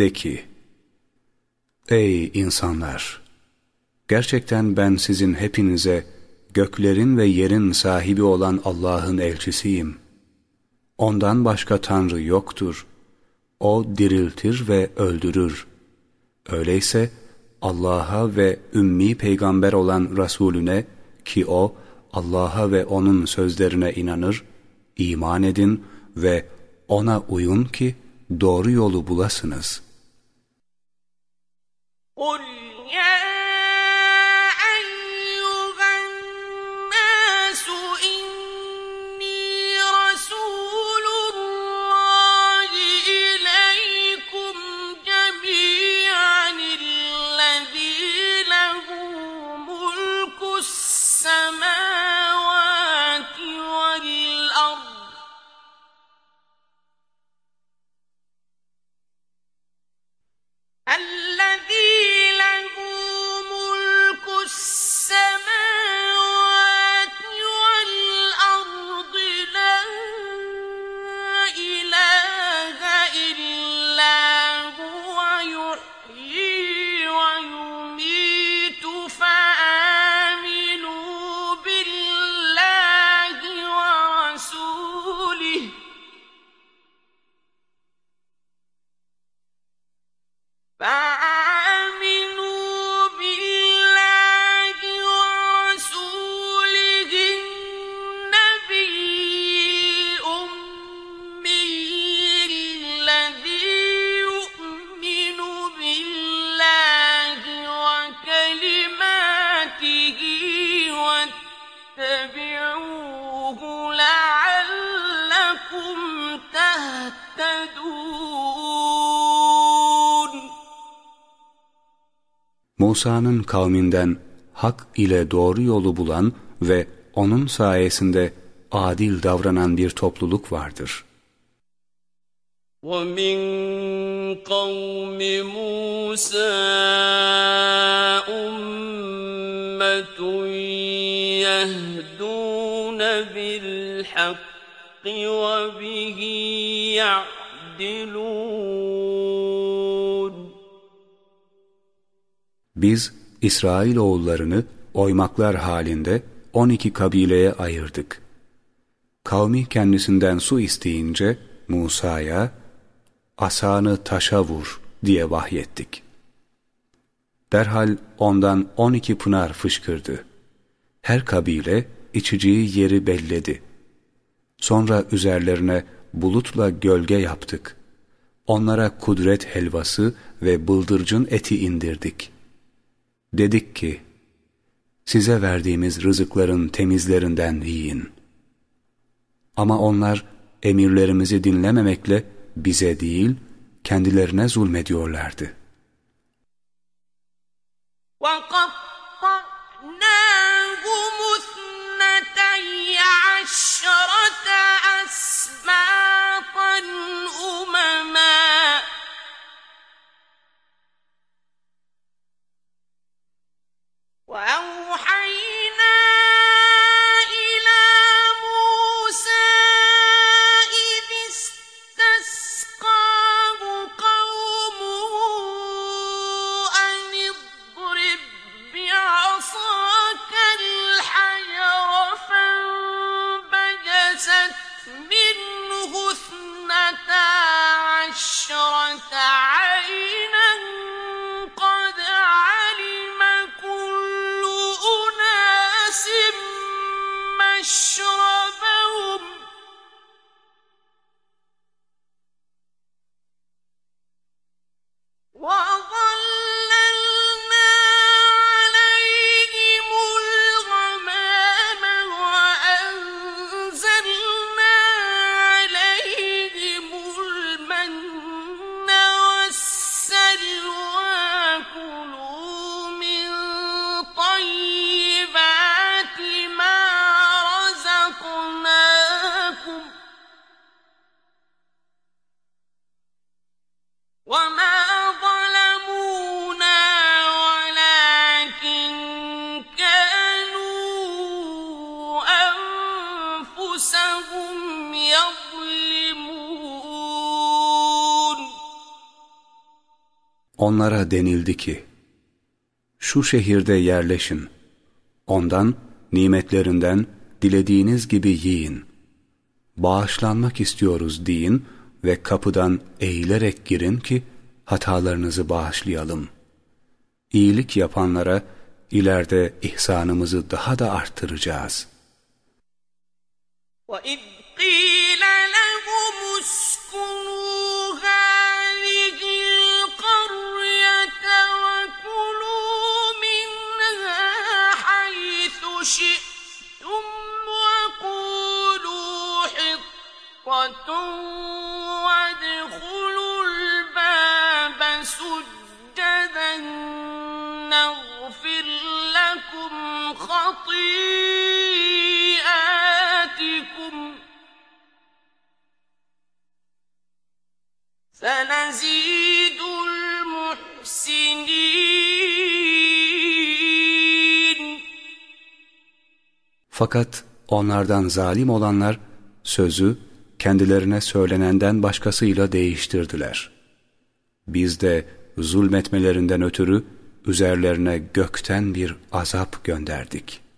De ki, Ey insanlar! Gerçekten ben sizin hepinize göklerin ve yerin sahibi olan Allah'ın elçisiyim. Ondan başka Tanrı yoktur. O diriltir ve öldürür. Öyleyse Allah'a ve ümmi peygamber olan Resulüne ki o Allah'a ve O'nun sözlerine inanır, iman edin ve O'na uyun ki doğru yolu bulasınız. قل يا Musa'nın kavminden hak ile doğru yolu bulan ve onun sayesinde adil davranan bir topluluk vardır. ومن قوم موسى أمة يهدون بالحق وبه يعدلون Biz İsrailoğullarını oymaklar halinde 12 kabileye ayırdık. Kavmi kendisinden su isteyince Musa'ya asanı taşa vur diye vahyettik. Derhal ondan 12 pınar fışkırdı. Her kabile içeceği yeri belledi. Sonra üzerlerine bulutla gölge yaptık. Onlara kudret helvası ve bıldırcın eti indirdik. Dedik ki, size verdiğimiz rızıkların temizlerinden yiyin. Ama onlar emirlerimizi dinlememekle bize değil, kendilerine zulmediyorlardı. وقطعناهم اثنتي عشرة أسباطا أمما وأوحينا Onlara denildi ki, şu şehirde yerleşin, ondan, nimetlerinden dilediğiniz gibi yiyin. Bağışlanmak istiyoruz deyin ve kapıdan eğilerek girin ki hatalarınızı bağışlayalım. İyilik yapanlara ileride ihsanımızı daha da arttıracağız. وإذ قيل لهم اسكنوا Fakat onlardan zalim olanlar sözü kendilerine söylenenden başkasıyla değiştirdiler. Biz de zulmetmelerinden ötürü üzerlerine gökten bir azap gönderdik.''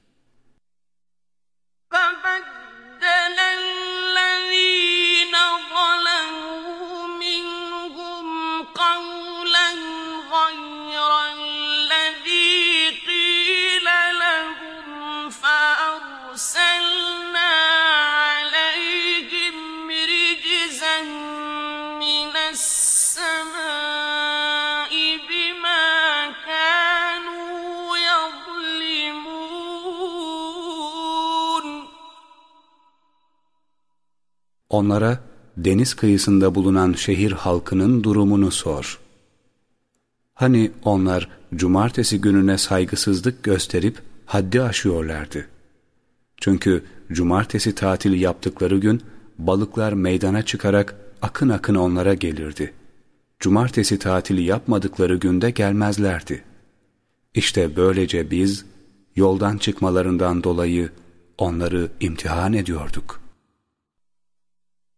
Onlara deniz kıyısında bulunan şehir halkının durumunu sor. Hani onlar cumartesi gününe saygısızlık gösterip haddi aşıyorlardı. Çünkü cumartesi tatili yaptıkları gün balıklar meydana çıkarak akın akın onlara gelirdi. Cumartesi tatili yapmadıkları günde gelmezlerdi. İşte böylece biz yoldan çıkmalarından dolayı onları imtihan ediyorduk.''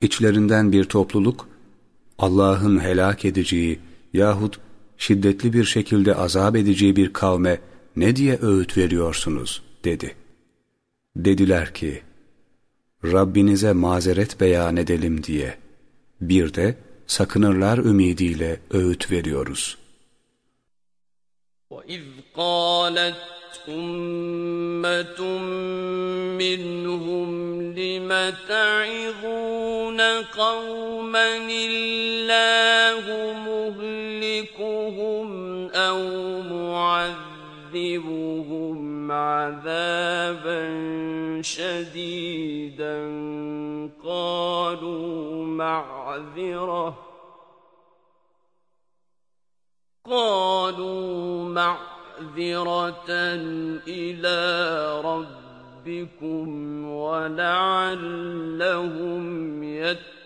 İçlerinden bir topluluk Allah'ın helak edeceği yahut şiddetli bir şekilde azap edeceği bir kavme ne diye öğüt veriyorsunuz? dedi. Dediler ki Rabbinize mazeret beyan edelim diye bir de sakınırlar ümidiyle öğüt veriyoruz. وَإِذْ قَالَتْ أُمَّةٌ مِّنْهُمْ لِمَ تَعِظُونَ قَوْمًا اللَّهُ مُهْلِكُهُمْ أَوْ مُعَذِّبُهُمْ عَذَابًا شَدِيدًا. قَالُوا مَعْذِرَةً. قَالُوا مَعْذِرَةً إِلَى رَبِّهِمْ رَبِّكُمْ وَلَعَلَّهُمْ يَتَّقُونَ.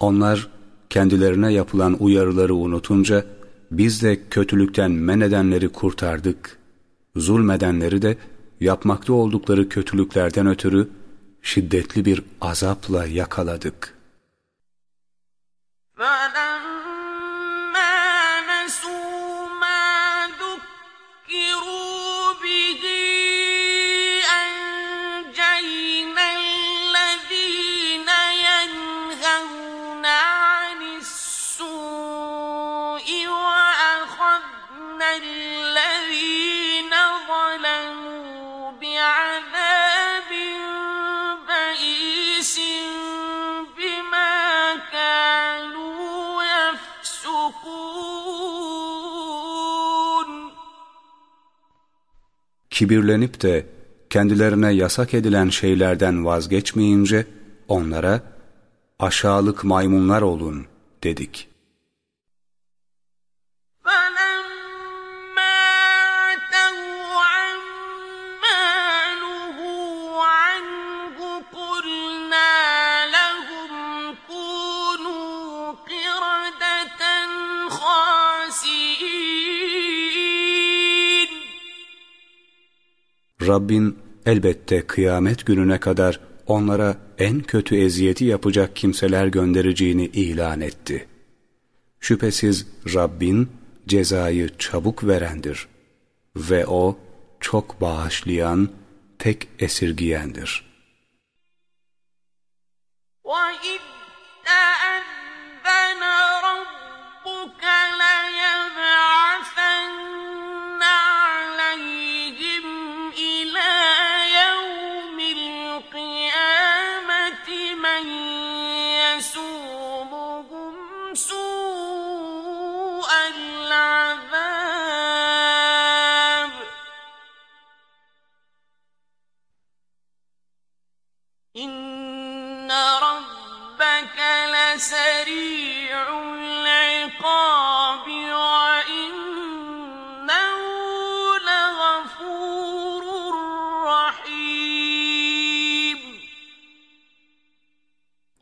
Onlar kendilerine yapılan uyarıları unutunca biz de kötülükten men edenleri kurtardık. Zulmedenleri de yapmakta oldukları kötülüklerden ötürü şiddetli bir azapla yakaladık. فَلَمَّا kibirlenip de kendilerine yasak edilen şeylerden vazgeçmeyince onlara aşağılık maymunlar olun dedik. Rabbin elbette kıyamet gününe kadar onlara en kötü eziyeti yapacak kimseler göndereceğini ilan etti. Şüphesiz Rabbin cezayı çabuk verendir ve O çok bağışlayan, pek esirgiyendir. وَإِذْ تَأَذَّنَ رَبُّكَ لَيَبْعَثَنَّ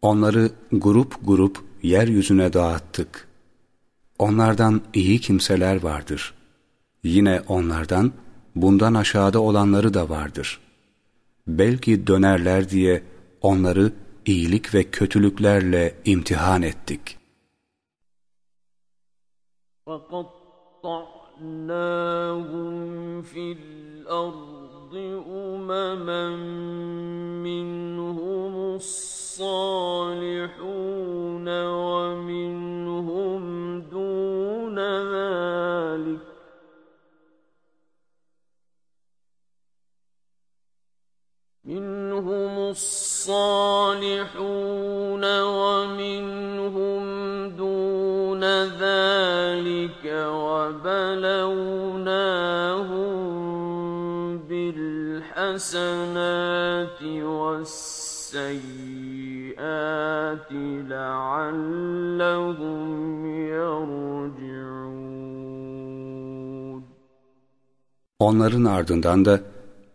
Onları grup grup yeryüzüne dağıttık. Onlardan iyi kimseler vardır. Yine onlardan bundan aşağıda olanları da vardır. Belki dönerler diye onları iyilik ve kötülüklerle imtihan ettik. وقطعناهم في الأرض أمما منهم الصالحون ومنهم دون ذلك. منهم الصالحون ومنهم دون ذلك. وبلوناهم بالحسنات والسيئات لعلهم يرجعون Onların ardından da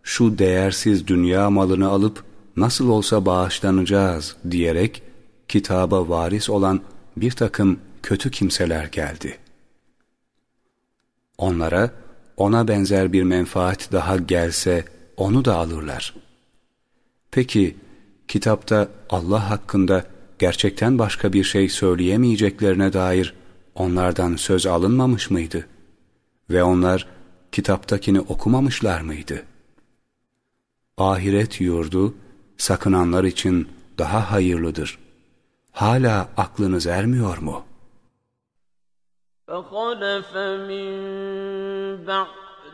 şu değersiz dünya malını alıp nasıl olsa bağışlanacağız diyerek kitaba varis olan bir takım kötü kimseler geldi. Onlara ona benzer bir menfaat daha gelse onu da alırlar. Peki kitapta Allah hakkında gerçekten başka bir şey söyleyemeyeceklerine dair onlardan söz alınmamış mıydı? Ve onlar kitaptakini okumamışlar mıydı? Ahiret yurdu sakınanlar için daha hayırlıdır. Hala aklınız ermiyor mu? فخلف من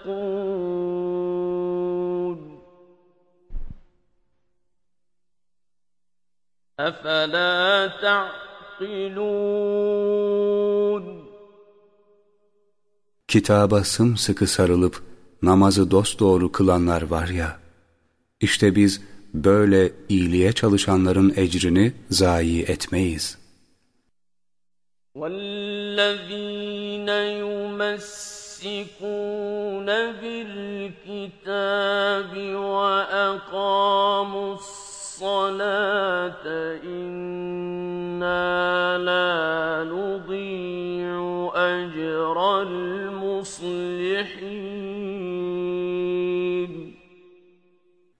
يتقون أفلا تعقلون Kitaba sımsıkı sarılıp namazı dosdoğru kılanlar var ya, işte biz böyle iyiliğe çalışanların ecrini zayi etmeyiz. والذين يمسكون بالكتاب وأقاموا الصلاة الصلاة إنا لا نضيع أجر المصلحين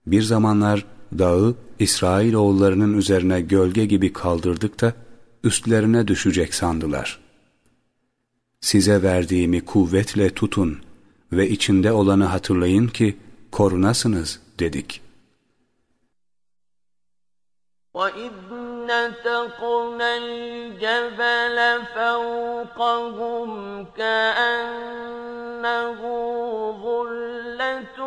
Bir zamanlar dağı İsrailoğullarının üzerine gölge gibi kaldırdık da üstlerine düşecek sandılar. Size verdiğimi kuvvetle tutun ve içinde olanı hatırlayın ki korunasınız dedik. وَإِذْ نَتَقْنَا الْجَبَلَ فَوْقَهُمْ كَأَنَّهُ ظُلَّةٌ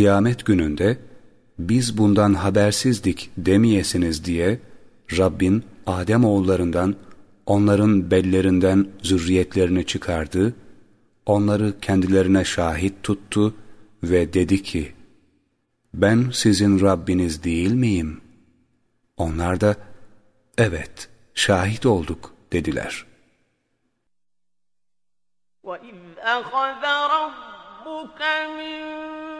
Kıyamet gününde biz bundan habersizdik demeyesiniz diye Rabbin Adem oğullarından onların bellerinden zürriyetlerini çıkardı, onları kendilerine şahit tuttu ve dedi ki, ben sizin Rabbiniz değil miyim? Onlar da, evet, şahit olduk dediler. وَإِذْ أَخَذَ رَبُّكَ مِنْ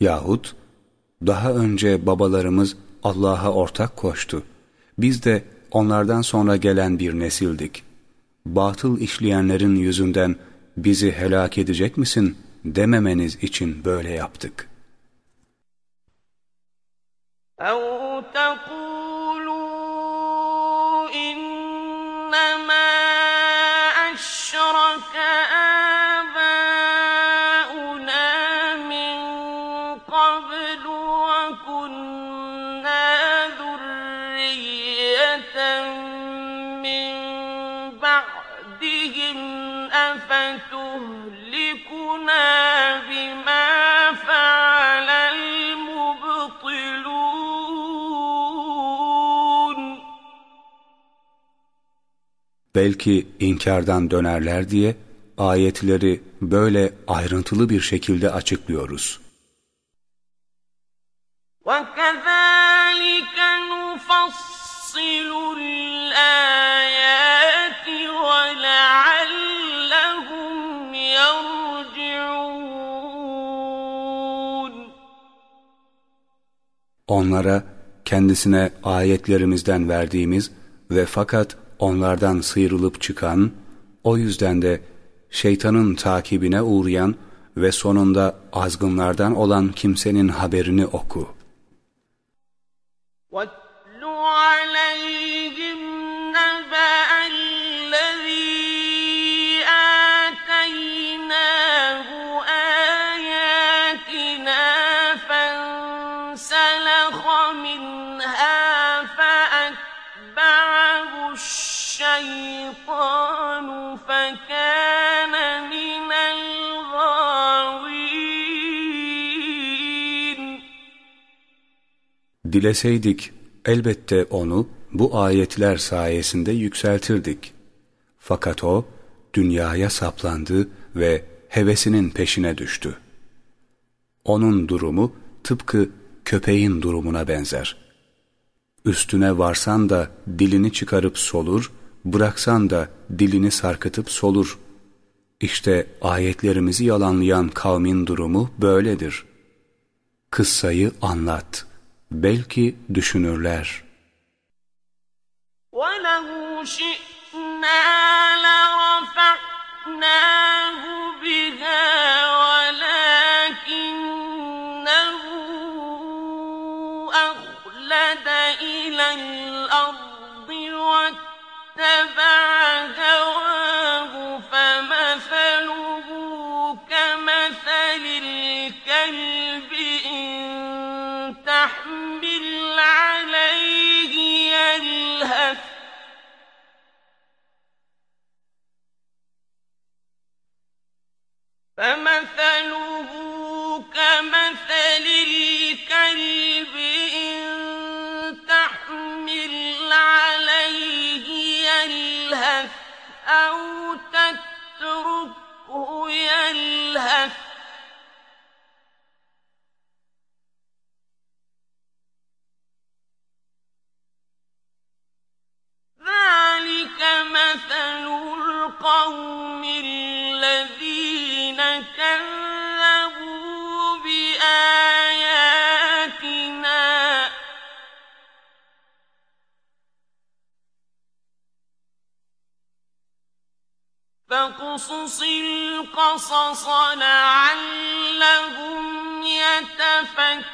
Yahut daha önce babalarımız Allah'a ortak koştu. Biz de onlardan sonra gelen bir nesildik. Batıl işleyenlerin yüzünden bizi helak edecek misin dememeniz için böyle yaptık. أو Belki inkardan dönerler diye ayetleri böyle ayrıntılı bir şekilde açıklıyoruz. وكذلك نفصل الآيات ولعلهم يرجعون Onlara kendisine ayetlerimizden verdiğimiz ve fakat onlardan sıyrılıp çıkan, o yüzden de şeytanın takibine uğrayan ve sonunda azgınlardan olan kimsenin haberini oku. واتل عليهم نبأ Dileseydik elbette onu bu ayetler sayesinde yükseltirdik. Fakat o dünyaya saplandı ve hevesinin peşine düştü. Onun durumu tıpkı köpeğin durumuna benzer. Üstüne varsan da dilini çıkarıp solur, bıraksan da dilini sarkıtıp solur. İşte ayetlerimizi yalanlayan kavmin durumu böyledir. Kıssayı anlat. Belki düşünürler. وَلَهُ شِئْنَا لَرَفَعْنَاهُ بِهَا وَلَكِنَّهُ أَخْلَدَ إِلَى الْأَرْضِ وَاتَّبَعَ هَوَاهُ فَمَثَلُهُ كَمَثَلِ الْكَلِبِ إن تحمل عليه يلهث أو تتركه يلهث. ذلك مثل القوم فاقصص القصص لعلهم يتفكرون.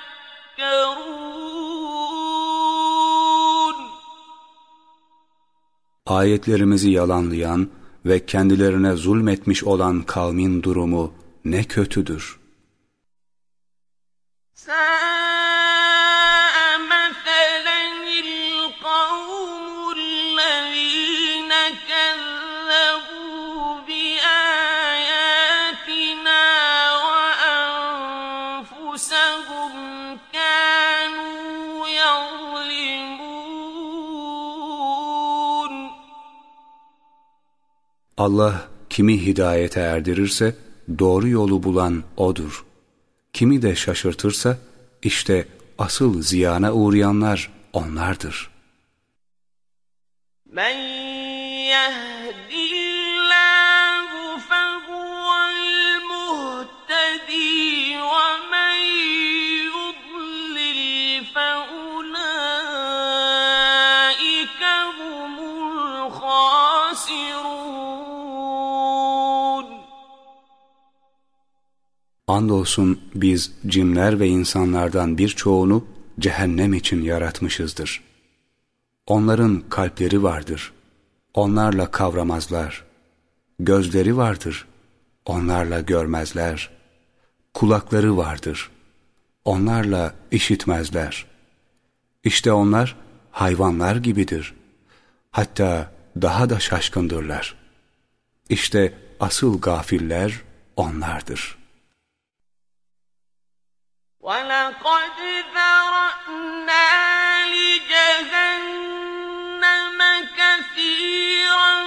Ayetlerimizi yalanlayan ve kendilerine zulmetmiş olan kavmin durumu ne kötüdür. Sen Allah kimi hidayete erdirirse doğru yolu bulan O'dur. Kimi de şaşırtırsa işte asıl ziyana uğrayanlar onlardır. Men Andolsun biz cinler ve insanlardan birçoğunu cehennem için yaratmışızdır. Onların kalpleri vardır. Onlarla kavramazlar. Gözleri vardır. Onlarla görmezler. Kulakları vardır. Onlarla işitmezler. İşte onlar hayvanlar gibidir. Hatta daha da şaşkındırlar. İşte asıl gafiller onlardır.'' ولقد ذرأنا لجهنم كثيرا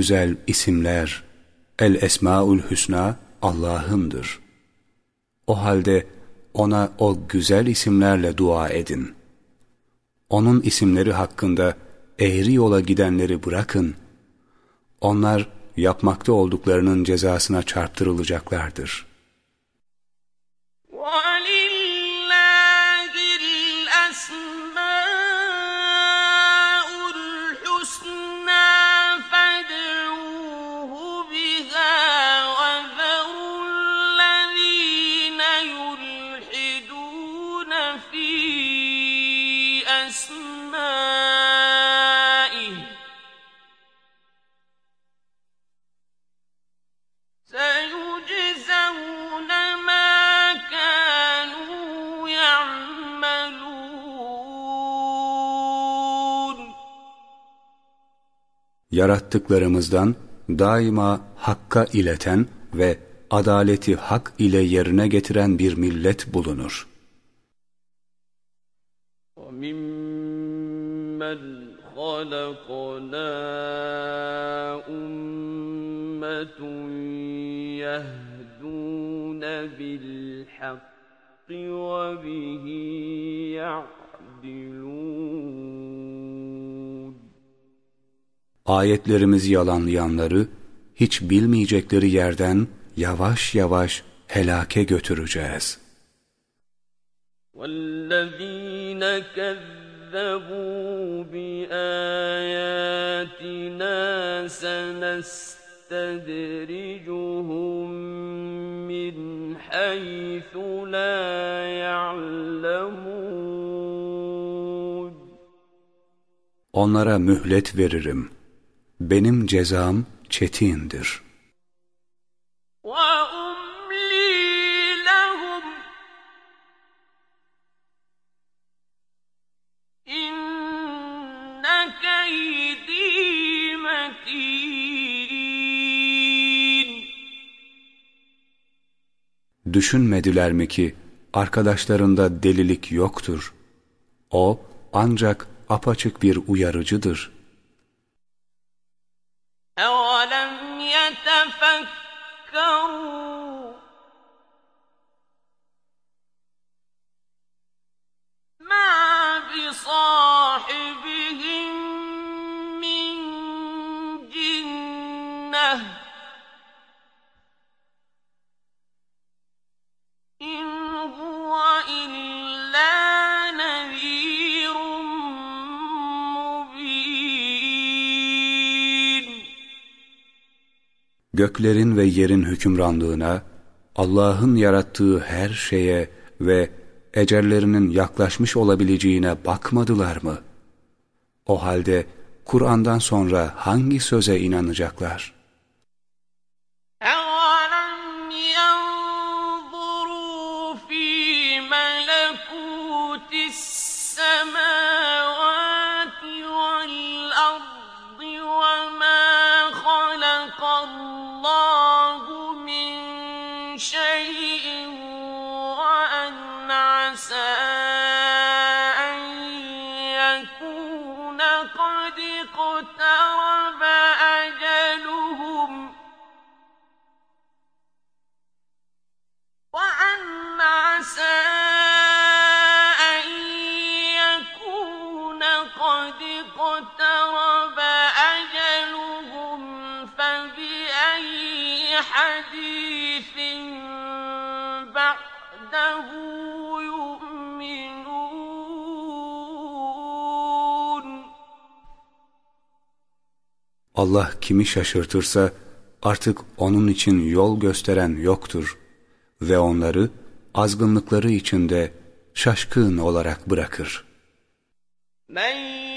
güzel isimler El Esmaül Hüsna Allah'ındır. O halde ona o güzel isimlerle dua edin. Onun isimleri hakkında eğri yola gidenleri bırakın. Onlar yapmakta olduklarının cezasına çarptırılacaklardır. yarattıklarımızdan daima hakka ileten ve adaleti hak ile yerine getiren bir millet bulunur. وَمِمَّنْ خَلَقْنَا أُمَّةٌ يَهْدُونَ بِالْحَقِّ وَبِهِ ayetlerimizi yalanlayanları hiç bilmeyecekleri yerden yavaş yavaş helake götüreceğiz. وَالَّذ۪ينَ كَذَّبُوا بِآيَاتِنَا سَنَسْتَدْرِجُهُمْ مِنْ حَيْثُ لَا يَعْلَمُونَ Onlara mühlet veririm Benim cezam çetindir. Düşünmediler mi ki arkadaşlarında delilik yoktur. O ancak apaçık bir uyarıcıdır.'' أولم يتفكروا؟ ما بصاحبهم göklerin ve yerin hükümranlığına, Allah'ın yarattığı her şeye ve ecellerinin yaklaşmış olabileceğine bakmadılar mı? O halde Kur'an'dan sonra hangi söze inanacaklar?' Allah kimi şaşırtırsa artık onun için yol gösteren yoktur ve onları azgınlıkları içinde şaşkın olarak bırakır. Men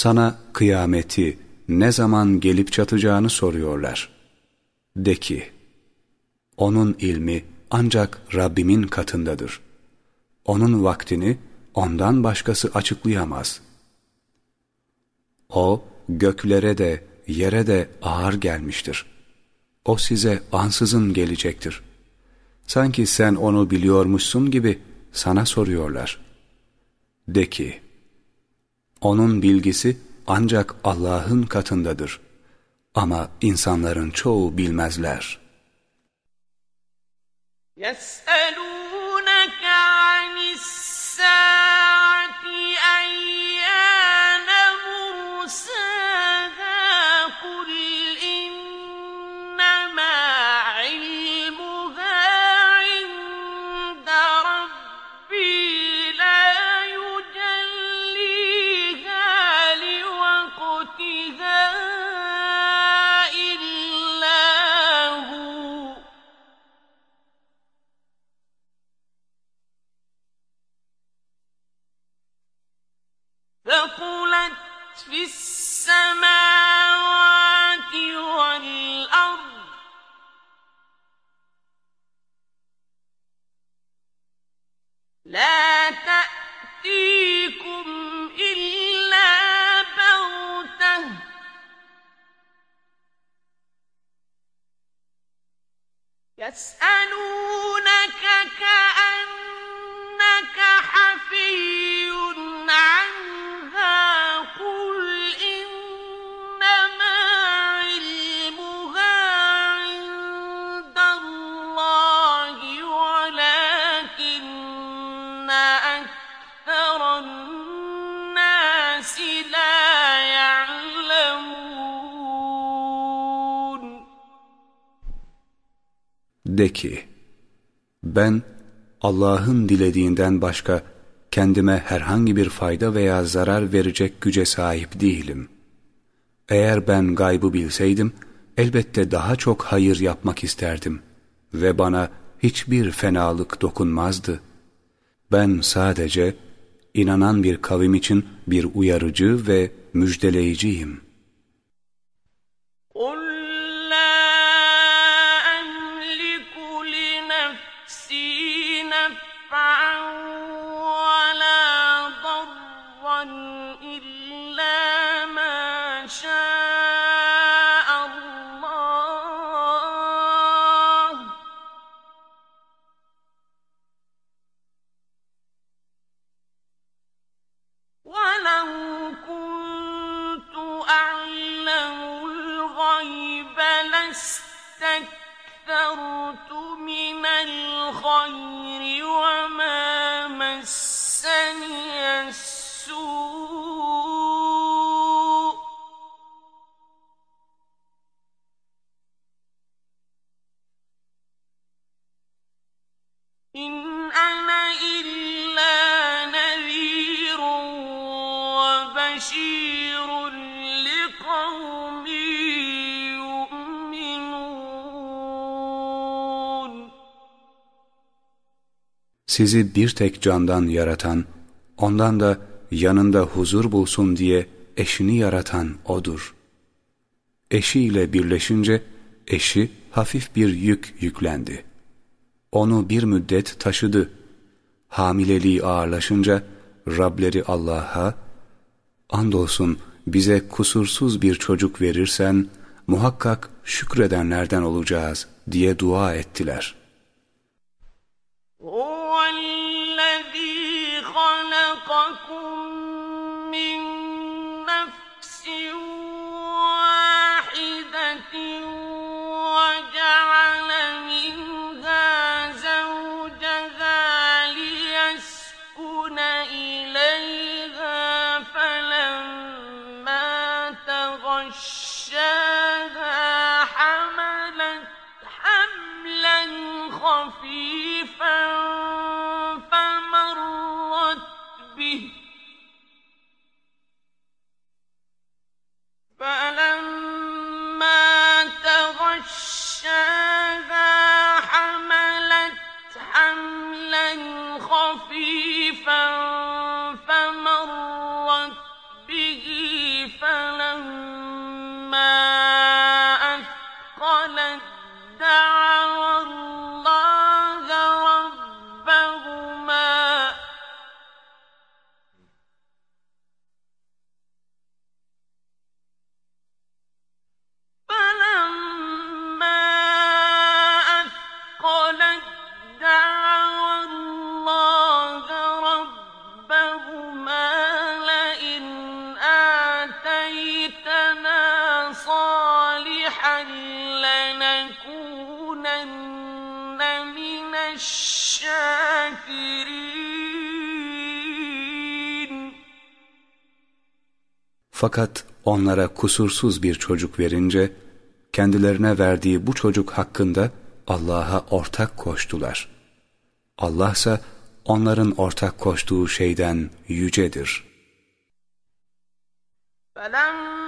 Sana kıyameti ne zaman gelip çatacağını soruyorlar. De ki, onun ilmi ancak Rabbimin katındadır. Onun vaktini ondan başkası açıklayamaz. O, göklere de yere de ağır gelmiştir. O size ansızın gelecektir. Sanki sen onu biliyormuşsun gibi sana soruyorlar. De ki, Onun bilgisi ancak Allah'ın katındadır. Ama insanların çoğu bilmezler. يَسْأَلُونَكَ عَنِ السَّاعَةِ السماوات والأرض. لا تأتيكم إلا بغتة. يسألونك كأنك حفي De ki, ben Allah'ın dilediğinden başka kendime herhangi bir fayda veya zarar verecek güce sahip değilim. Eğer ben gaybı bilseydim, elbette daha çok hayır yapmak isterdim ve bana hiçbir fenalık dokunmazdı. Ben sadece inanan bir kavim için bir uyarıcı ve müjdeleyiciyim. قل 吧 Sizi bir tek candan yaratan, ondan da yanında huzur bulsun diye eşini yaratan O'dur. Eşiyle birleşince eşi hafif bir yük yüklendi. Onu bir müddet taşıdı. Hamileliği ağırlaşınca Rableri Allah'a, andolsun bize kusursuz bir çocuk verirsen muhakkak şükredenlerden olacağız diye dua ettiler.'' هو الذي خلقكم فلما Fakat onlara kusursuz bir çocuk verince, kendilerine verdiği bu çocuk hakkında Allah'a ortak koştular. Allah ise onların ortak koştuğu şeyden yücedir. فَلَمَّا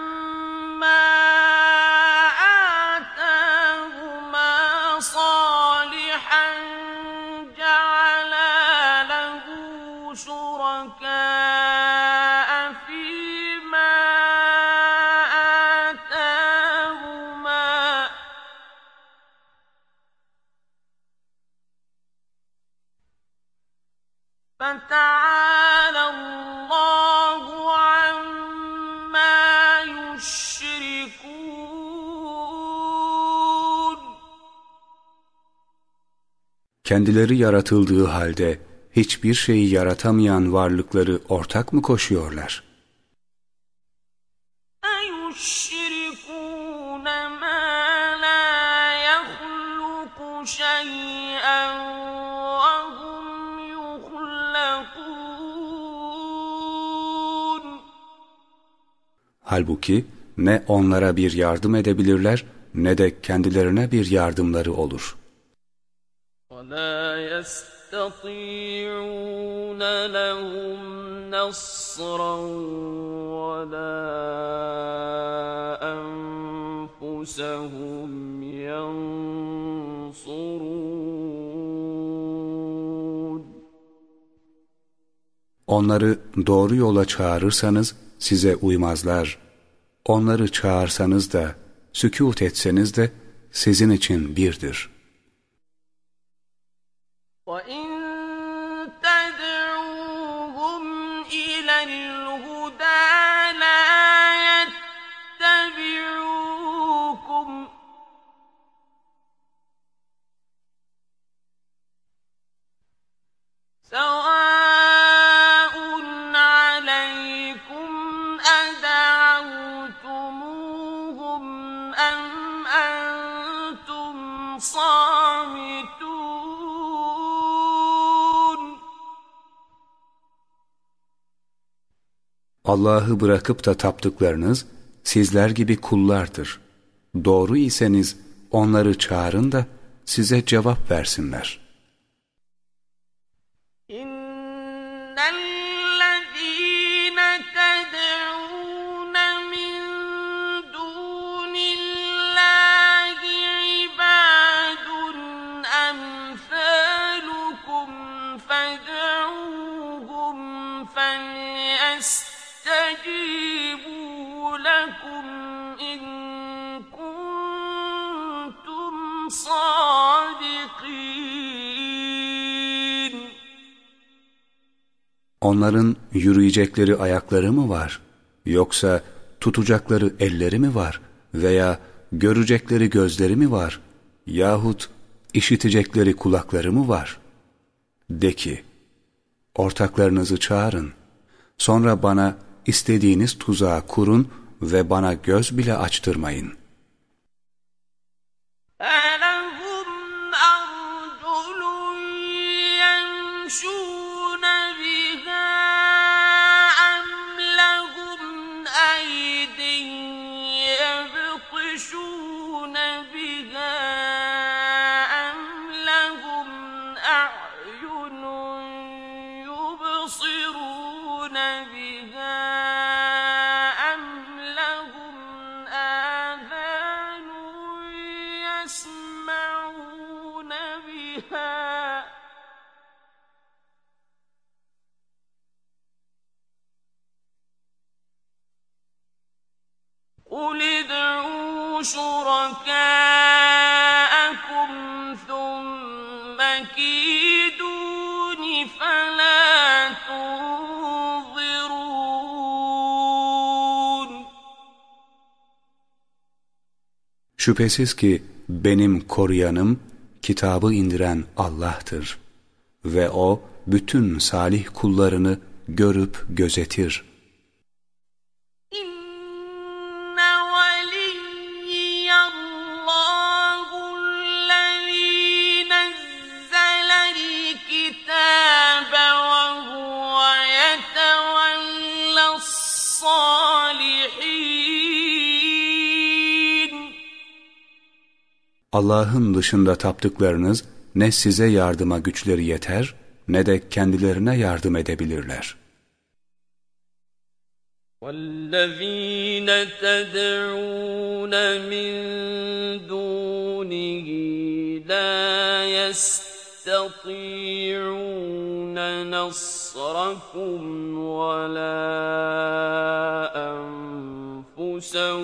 kendileri yaratıldığı halde hiçbir şeyi yaratamayan varlıkları ortak mı koşuyorlar? Halbuki ne onlara bir yardım edebilirler ne de kendilerine bir yardımları olur.'' ولا يستطيعون لهم نصرا ولا أنفسهم ينصرون Onları doğru yola çağırırsanız size uymazlar. Onları çağırsanız da, sükut etseniz de sizin için birdir.'' وإن Allah'ı bırakıp da taptıklarınız sizler gibi kullardır. Doğru iseniz onları çağırın da size cevap versinler. Onların yürüyecekleri ayakları mı var? Yoksa tutacakları elleri mi var? Veya görecekleri gözleri mi var? Yahut işitecekleri kulakları mı var? De ki, ortaklarınızı çağırın. Sonra bana istediğiniz tuzağı kurun ve bana göz bile açtırmayın.'' Şüphesiz ki benim koruyanım, kitabı indiren Allah'tır. Ve O, bütün salih kullarını görüp gözetir.'' Allah'ın dışında taptıklarınız ne size yardıma güçleri yeter ne de kendilerine yardım edebilirler. وَالَّذ۪ينَ تَدْعُونَ مِنْ دُونِهِ لَا يَسْتَطِيعُونَ نَصْرَكُمْ وَلَا أَنْفُسَهُمْ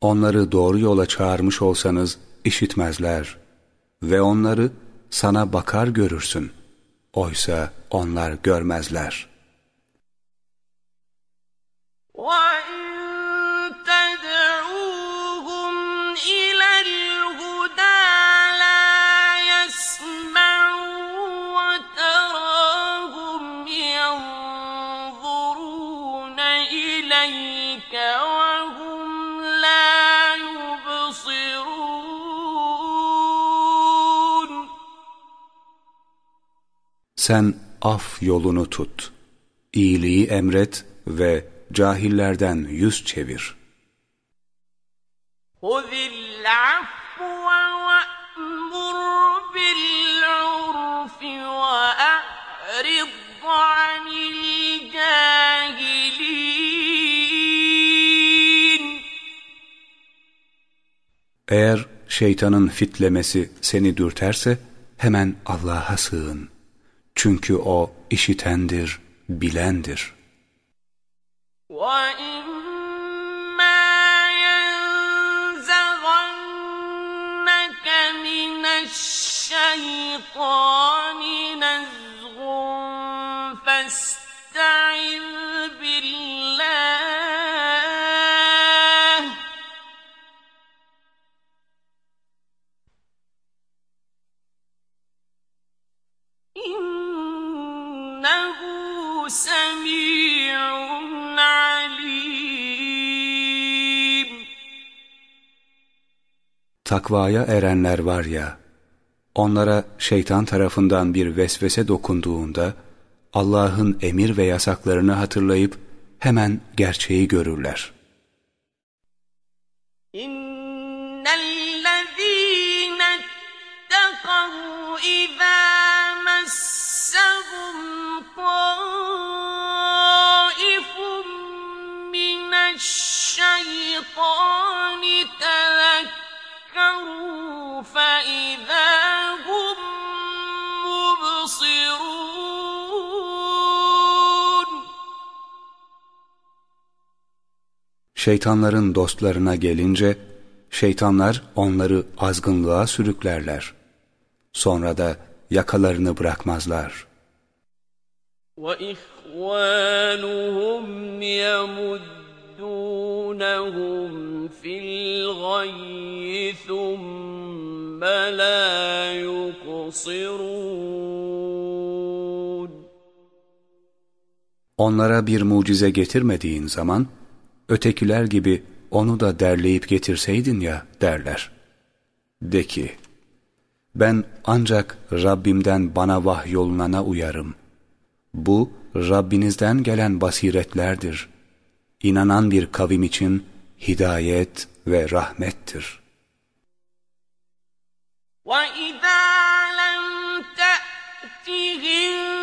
Onları doğru yola çağırmış olsanız işitmezler ve onları sana bakar görürsün. Oysa onlar görmezler. Sen af yolunu tut, iyiliği emret ve cahillerden yüz çevir. Eğer şeytanın fitlemesi seni dürterse hemen Allah'a sığın. Çünkü O işitendir, bilendir. الشيطان نزغ فاستعذ Takvaya erenler var ya, onlara şeytan tarafından bir vesvese dokunduğunda, Allah'ın emir ve yasaklarını hatırlayıp hemen gerçeği görürler. İnnellezîne Şeytanların dostlarına gelince, şeytanlar onları azgınlığa sürüklerler. Sonra da yakalarını bırakmazlar. وَإِخْوَانُهُمْ يَمُدُّونَ يَمُدُّونَهُمْ فِي الْغَيِّ ثُمَّ لَا يُقْصِرُونَ Onlara bir mucize getirmediğin zaman, ötekiler gibi onu da derleyip getirseydin ya derler. De ki, ben ancak Rabbimden bana vahyolunana uyarım. Bu Rabbinizden gelen basiretlerdir.'' inanan bir kavim için hidayet ve rahmettir. وَإِذَا لَمْ تَأْتِهِمْ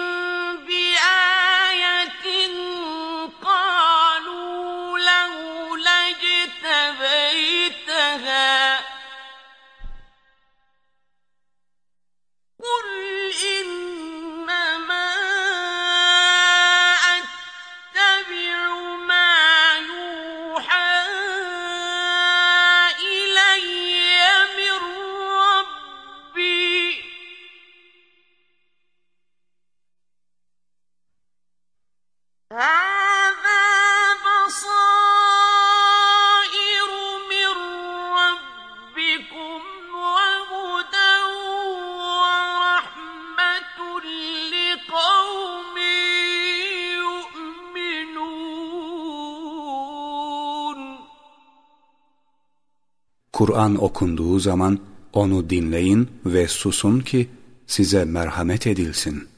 Kur'an okunduğu zaman onu dinleyin ve susun ki size merhamet edilsin.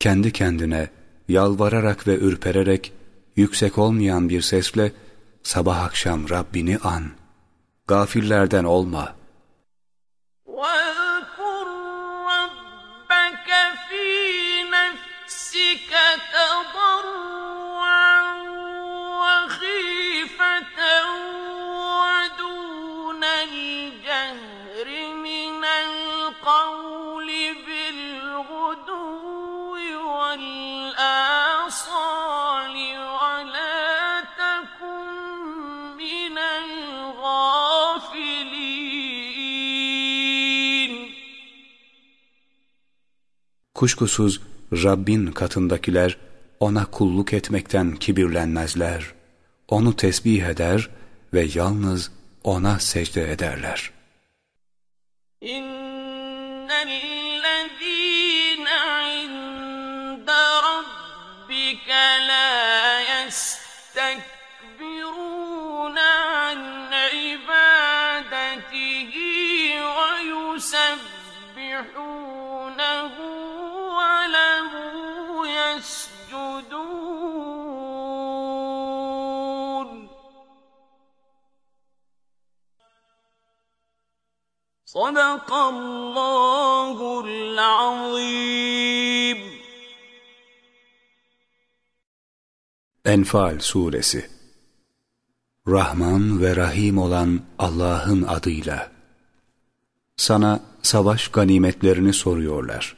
Kendi kendine yalvararak ve ürpererek yüksek olmayan bir sesle sabah akşam Rabbini an. Gafillerden olma.'' Kuşkusuz Rabbin katındakiler ona kulluk etmekten kibirlenmezler. Onu tesbih eder ve yalnız ona secde ederler. Enfal Suresi Rahman ve Rahim olan Allah'ın adıyla Sana savaş ganimetlerini soruyorlar.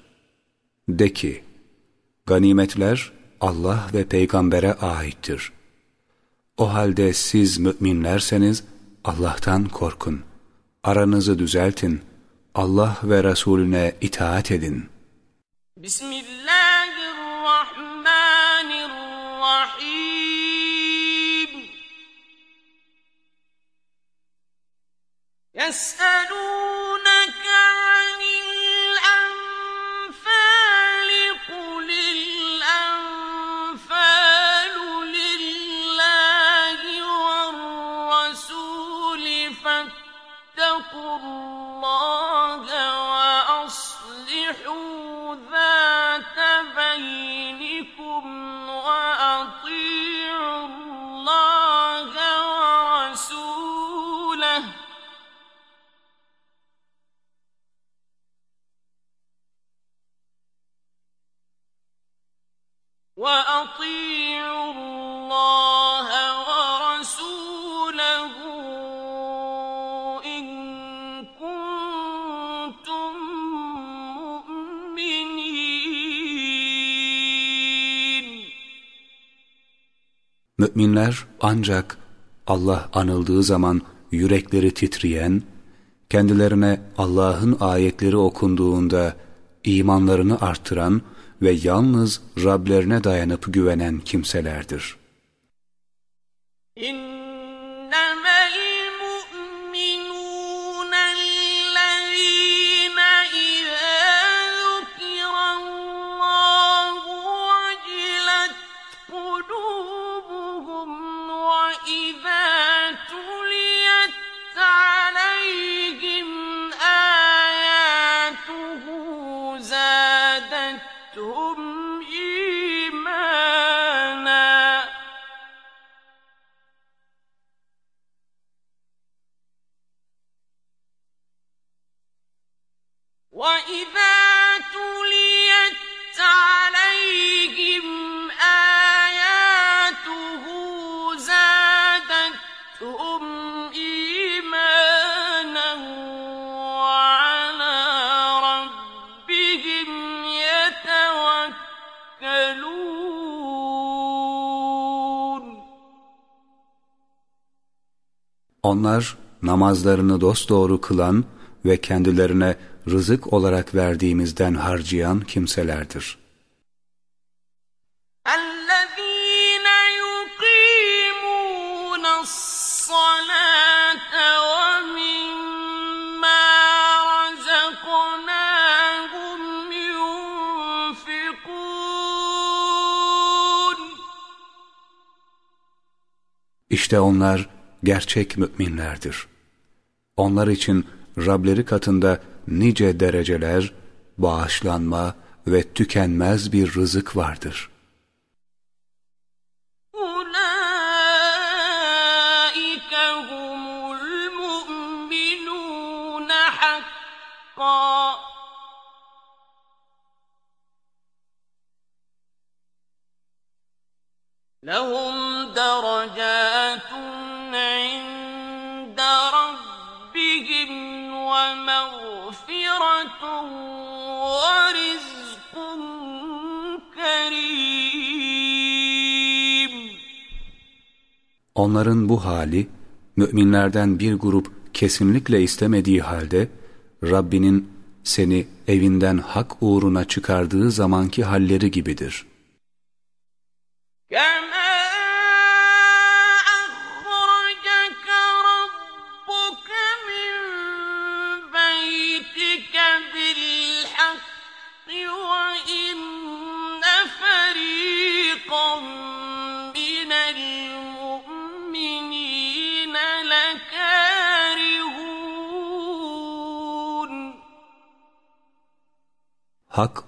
De ki, ganimetler Allah ve peygambere aittir. O halde siz müminlerseniz Allah'tan korkun.'' Aranızı düzeltin. Allah ve Resulüne itaat edin. Bismillahirrahmanirrahim. Yes'elûneke Müminler ancak Allah anıldığı zaman yürekleri titreyen, kendilerine Allah'ın ayetleri okunduğunda imanlarını artıran ve yalnız Rablerine dayanıp güvenen kimselerdir. Namazlarını dosdoğru kılan ve kendilerine rızık olarak verdiğimizden harcayan kimselerdir. İşte onlar gerçek müminlerdir. Onlar için Rableri katında nice dereceler, bağışlanma ve tükenmez bir rızık vardır. Onların bu hali, müminlerden bir grup kesinlikle istemediği halde, Rabbinin seni evinden hak uğruna çıkardığı zamanki halleri gibidir.''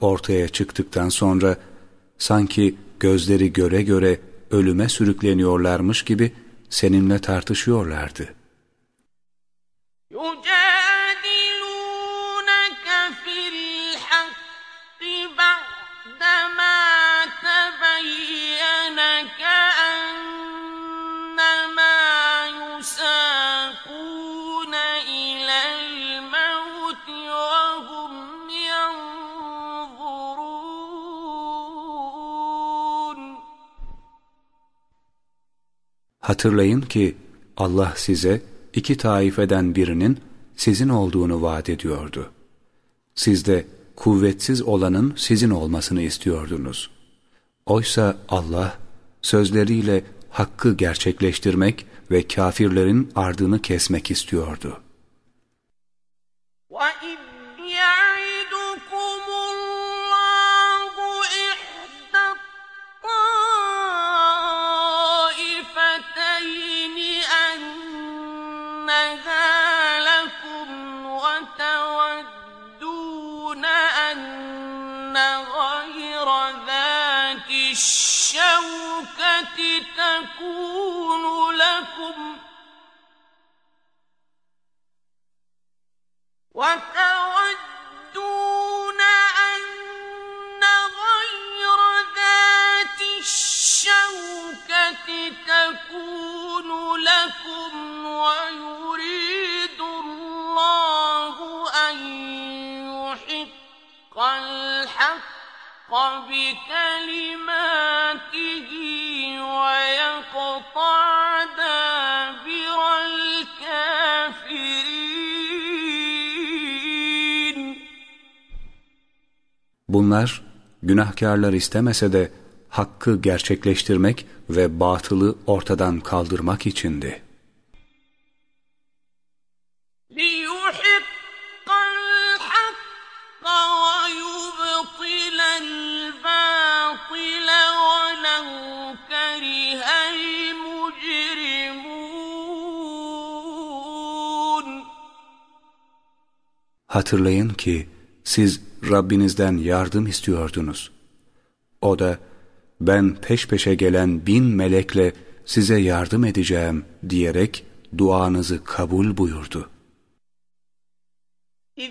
Ortaya çıktıktan sonra sanki gözleri göre göre ölüme sürükleniyorlarmış gibi seninle tartışıyorlardı. Hatırlayın ki Allah size iki taifeden birinin sizin olduğunu vaat ediyordu. Siz de kuvvetsiz olanın sizin olmasını istiyordunuz. Oysa Allah sözleriyle hakkı gerçekleştirmek ve kafirlerin ardını kesmek istiyordu. لكم وتودون أن غير ذات الشوكة تكون لكم ويريد الله أن يحق الحق بكلماته Bunlar günahkarlar istemese de hakkı gerçekleştirmek ve batılı ortadan kaldırmak içindi. Hatırlayın ki siz Rabbinizden yardım istiyordunuz. O da ben peş peşe gelen bin melekle size yardım edeceğim diyerek duanızı kabul buyurdu. İz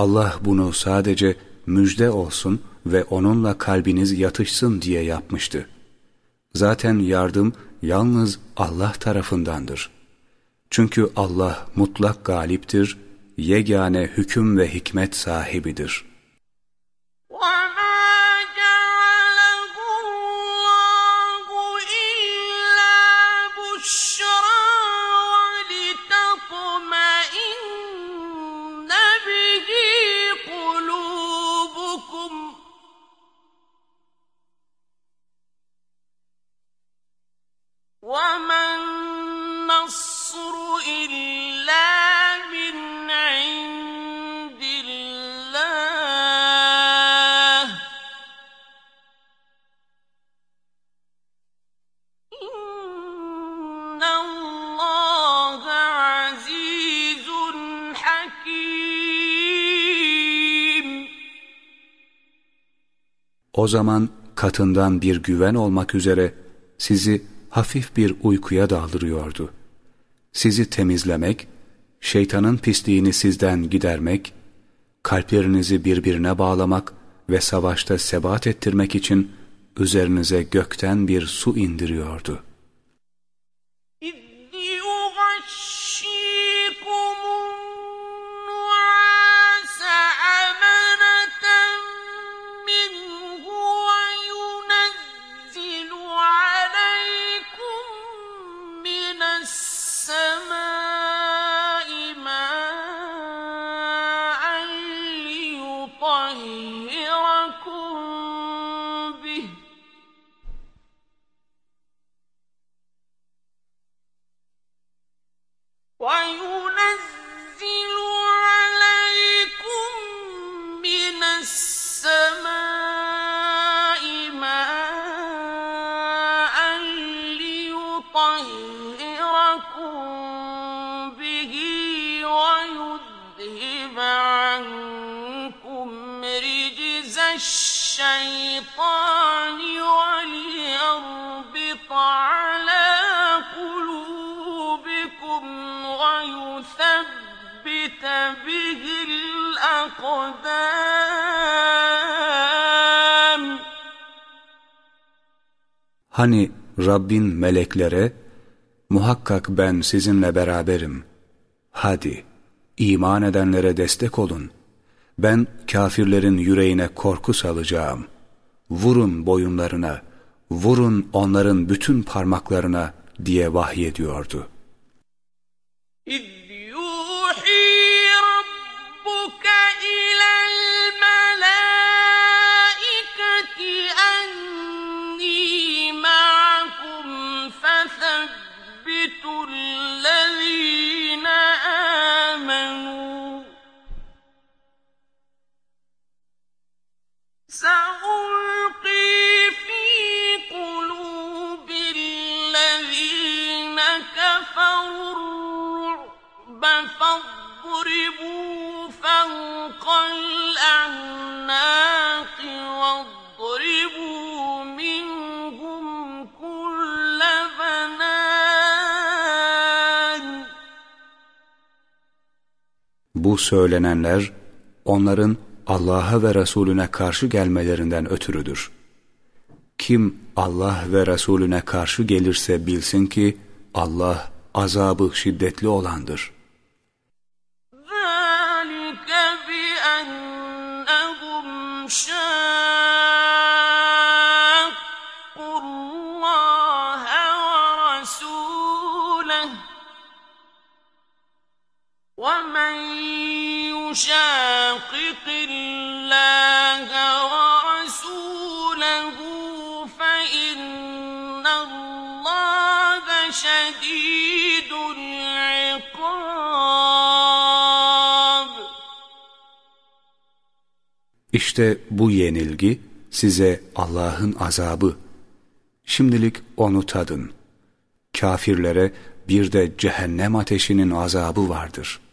Allah bunu sadece müjde olsun ve onunla kalbiniz yatışsın diye yapmıştı. Zaten yardım yalnız Allah tarafındandır. Çünkü Allah mutlak galiptir, yegane hüküm ve hikmet sahibidir.'' O zaman katından bir güven olmak üzere sizi hafif bir uykuya daldırıyordu. Sizi temizlemek, şeytanın pisliğini sizden gidermek, kalplerinizi birbirine bağlamak ve savaşta sebat ettirmek için üzerinize gökten bir su indiriyordu.'' Hani Rabbin meleklere, muhakkak ben sizinle beraberim. Hadi, iman edenlere destek olun. Ben kafirlerin yüreğine korku salacağım. Vurun boyunlarına, vurun onların bütün parmaklarına diye vahyediyordu. Söylenenler onların Allah'a ve Resulüne karşı gelmelerinden ötürüdür. Kim Allah ve Resulüne karşı gelirse bilsin ki Allah azabı şiddetli olandır.'' İşte bu yenilgi size Allah'ın azabı. Şimdilik onu tadın. Kafirlere bir de cehennem ateşinin azabı vardır.''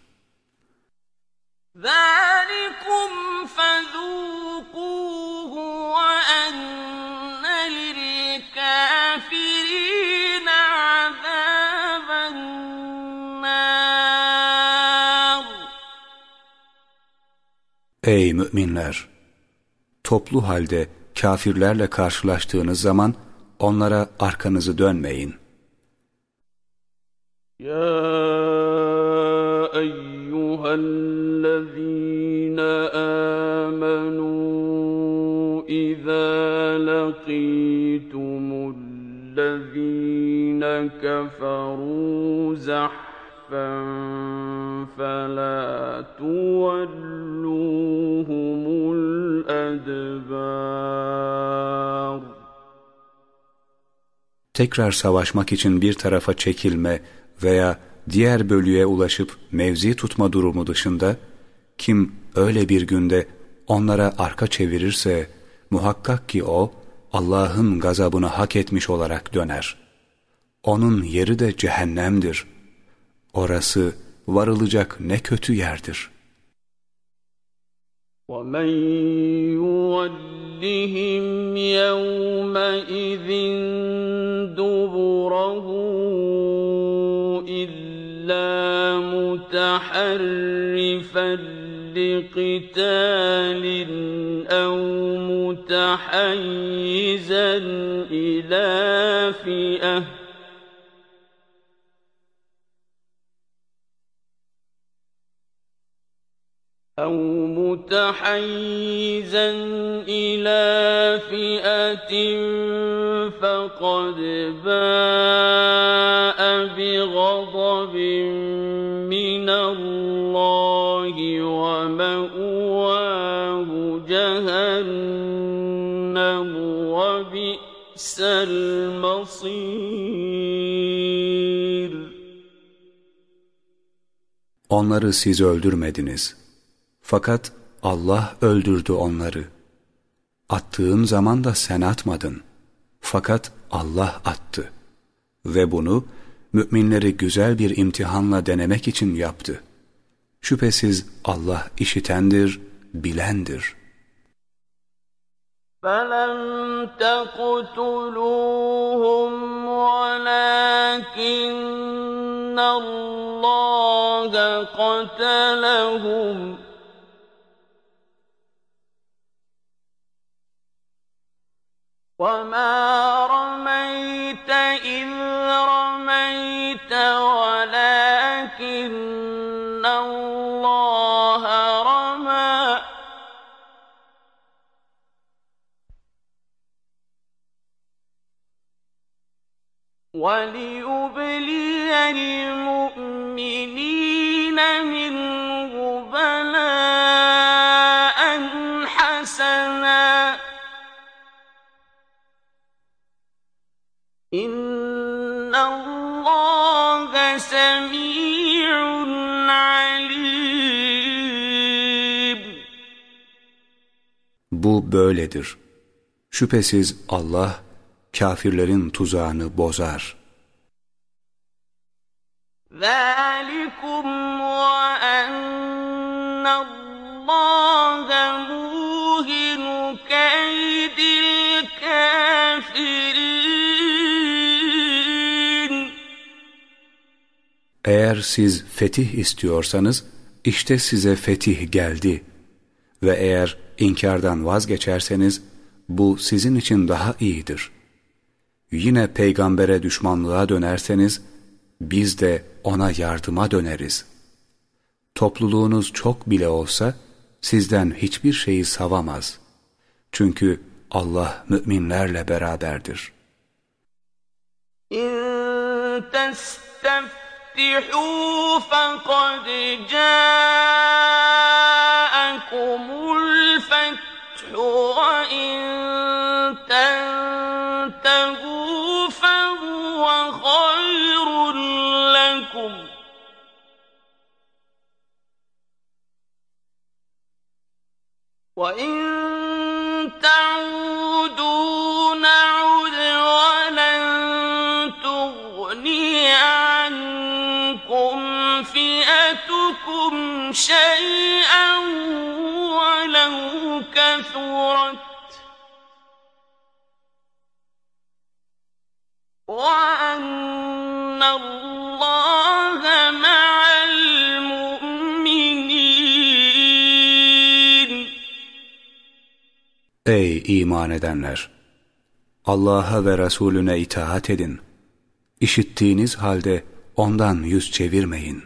ذلكم فذوقوه وأن للكافرين عذاب النار Ey müminler! toplu halde kafirlerle karşılaştığınız zaman onlara arkanızı dönmeyin. Ya eyyühellezine amenu izâ lakîtumullezîne keferû zahfen felâ tuvellûhum الأدبار Tekrar savaşmak için bir tarafa çekilme veya diğer bölüye ulaşıp mevzi tutma durumu dışında kim öyle bir günde onlara arka çevirirse muhakkak ki o Allah'ın gazabını hak etmiş olarak döner. Onun yeri de cehennemdir. Orası varılacak ne kötü yerdir. وَمَنْ يُوَلِّهِمْ يَوْمَئِذٍ دُبُرَهُ إِلَّا مُتَحَرِّفًا لِقِتَالٍ أَوْ مُتَحَيِّزًا إِلَى فِئَةٍ أو متحيزا إلى فئة فقد باء بغضب من الله ومأواه جهنم وبئس المصير Onları siz öldürmediniz. Fakat Allah öldürdü onları. Attığın zaman da sen atmadın. Fakat Allah attı. Ve bunu müminleri güzel bir imtihanla denemek için yaptı. Şüphesiz Allah işitendir, bilendir. فَلَمْ تَقْتُلُوهُمْ وَلَكِنَّ اللَّهَ قَتَلَهُمْ وما رميت إذ رميت ولكن الله رمى وليبلي المؤمنين منه بلاء Bu böyledir. Şüphesiz Allah kafirlerin tuzağını bozar. ذلكم وأن الله موهن كيد الكافرين Eğer siz fetih istiyorsanız işte size fetih geldi. Ve eğer inkardan vazgeçerseniz bu sizin için daha iyidir. Yine peygambere düşmanlığa dönerseniz biz de ona yardıma döneriz. Topluluğunuz çok bile olsa sizden hiçbir şeyi savamaz. Çünkü Allah müminlerle beraberdir. إن تستفتحوا فقد جاءكم الفتح وإن تنتهوا فهو خير لكم. وإن تعودوا شيئا ولو كثرت وأن الله مع المؤمنين Ey iman edenler! Allah'a ve Resulüne itaat edin. İşittiğiniz halde ondan yüz çevirmeyin.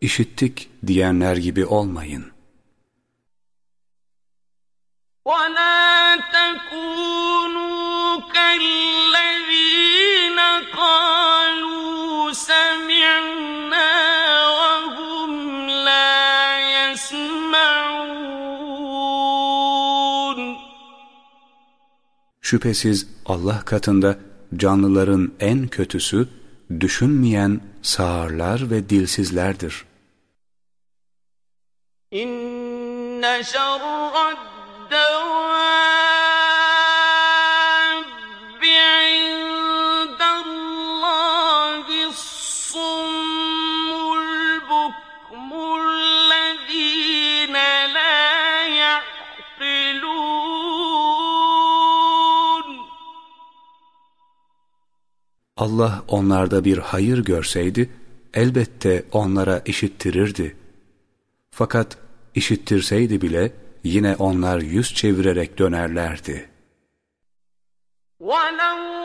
işittik diyenler gibi olmayın. وَلَا تَكُونُوا كَالَّذِينَ قَالُوا سَمِعْنَا وَهُمْ لَا يَسْمَعُونَ Şüphesiz Allah katında canlıların en kötüsü düşünmeyen sağırlar ve dilsizlerdir. Allah onlarda bir hayır görseydi, elbette onlara işittirirdi. Fakat işittirseydi bile yine onlar yüz çevirerek dönerlerdi. وَلَوْ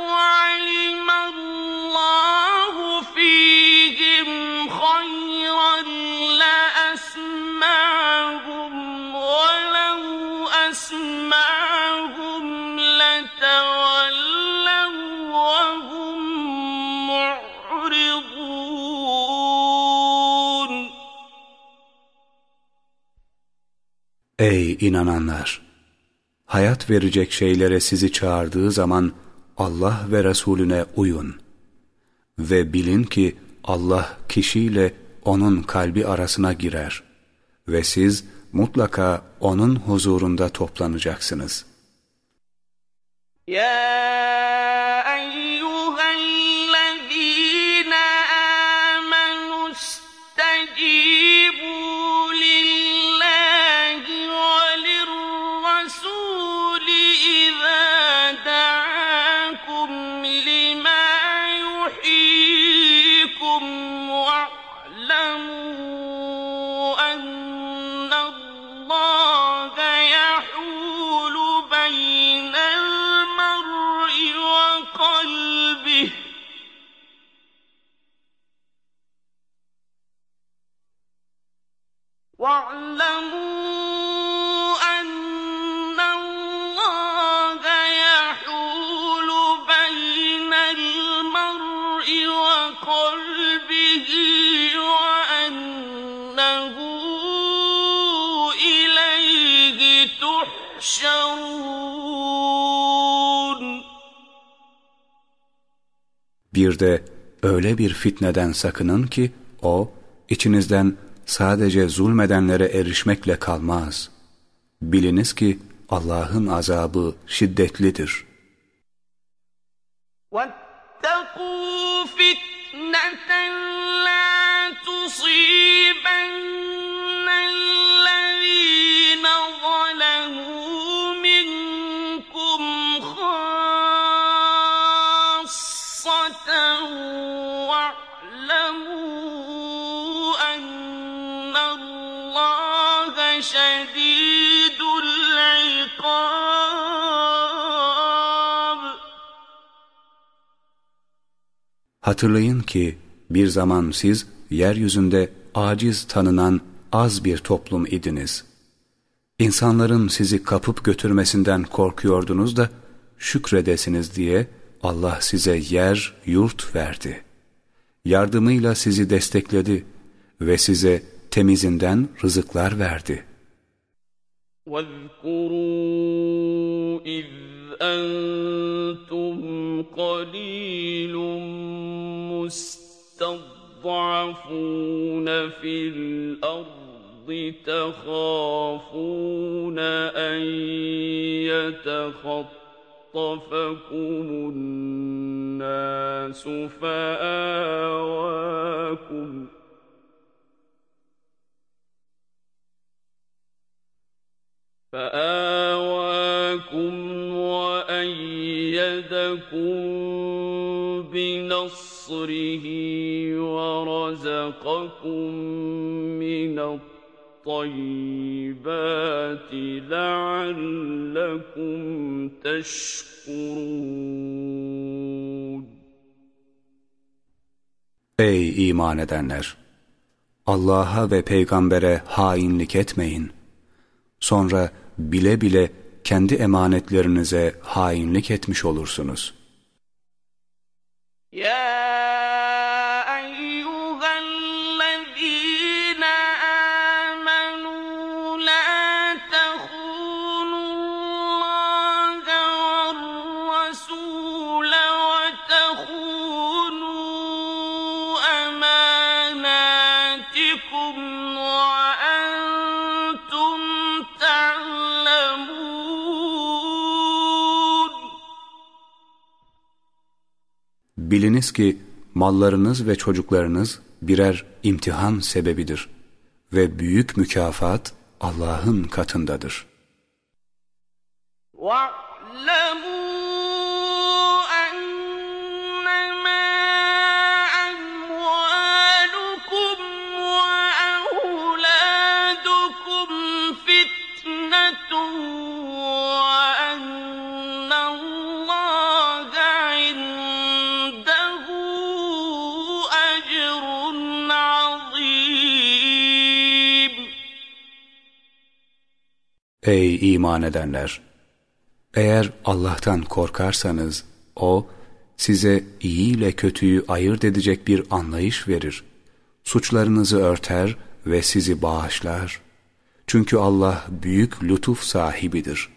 Ey inananlar! Hayat verecek şeylere sizi çağırdığı zaman Allah ve Resulüne uyun. Ve bilin ki Allah kişiyle onun kalbi arasına girer. Ve siz mutlaka onun huzurunda toplanacaksınız. Ya Bir de öyle bir fitneden sakının ki o içinizden sadece zulmedenlere erişmekle kalmaz. Biliniz ki Allah'ın azabı şiddetlidir. وَاتَّقُوا فِتْنَةً لَا تُصِيبَنَّ Hatırlayın ki bir zaman siz yeryüzünde aciz tanınan az bir toplum idiniz. İnsanların sizi kapıp götürmesinden korkuyordunuz da şükredesiniz diye Allah size yer, yurt verdi. Yardımıyla sizi destekledi ve size temizinden rızıklar verdi. وَاذْكُرُوا إِذْ أَنْتُمْ قَلِيلٌ مُسْتَضْعَفُونَ فِي الْأَرْضِ تَخَافُونَ أَنْ يَتَخَطَّفَكُمُ النَّاسُ فَآوَاكُمْ فآواكم وأيدكم بنصره ورزقكم من الطيبات لعلكم تشكرون Ey iman edenler! Allah'a ve peygambere hainlik etmeyin. Sonra bile bile kendi emanetlerinize hainlik etmiş olursunuz. Ya Biliniz ki mallarınız ve çocuklarınız birer imtihan sebebidir ve büyük mükafat Allah'ın katındadır. وَاعْلَمُوا Ey iman edenler! Eğer Allah'tan korkarsanız O size iyi ile kötüyü ayırt edecek bir anlayış verir. Suçlarınızı örter ve sizi bağışlar. Çünkü Allah büyük lütuf sahibidir.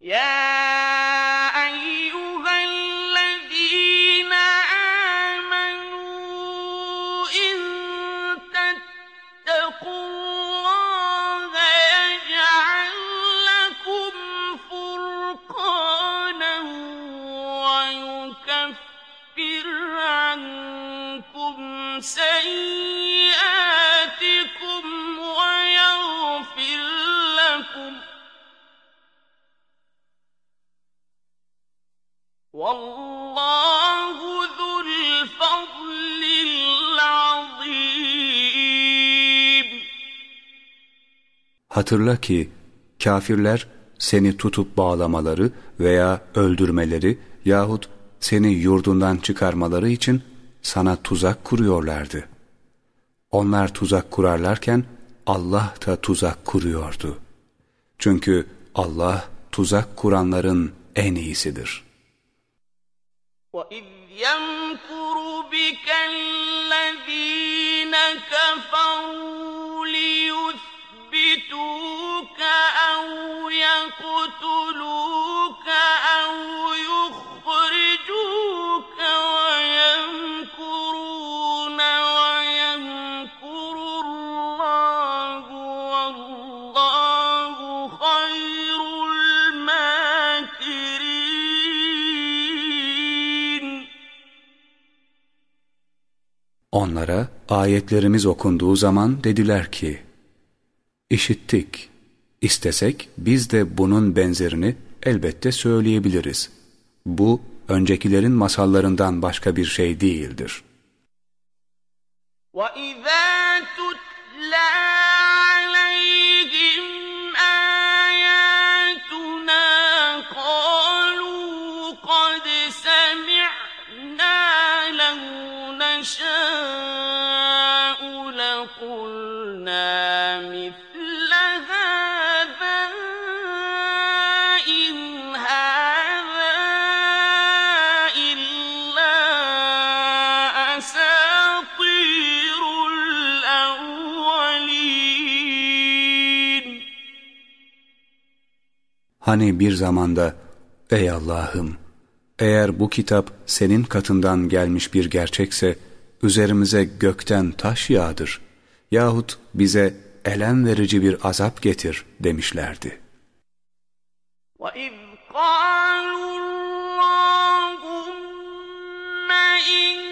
Ya Hatırla ki kafirler seni tutup bağlamaları veya öldürmeleri yahut seni yurdundan çıkarmaları için sana tuzak kuruyorlardı. Onlar tuzak kurarlarken Allah da tuzak kuruyordu. Çünkü Allah tuzak kuranların en iyisidir. وَإِذْ يَمْكُرُ بِكَ الَّذ۪ينَ كَفَرُوا لِيُثْبِتُوكَ أَوْ يَقْتُلُوكَ أَوْ يُخْرِجُوكَ Onlara ayetlerimiz okunduğu zaman dediler ki, İşittik, istesek biz de bunun benzerini elbette söyleyebiliriz. Bu, öncekilerin masallarından başka bir şey değildir. وَإِذَا تُتْلَى Hani bir zamanda ey Allah'ım eğer bu kitap senin katından gelmiş bir gerçekse üzerimize gökten taş yağdır yahut bize elem verici bir azap getir demişlerdi. وَإِذْ قَالُوا اللَّهُمَّ إِنْ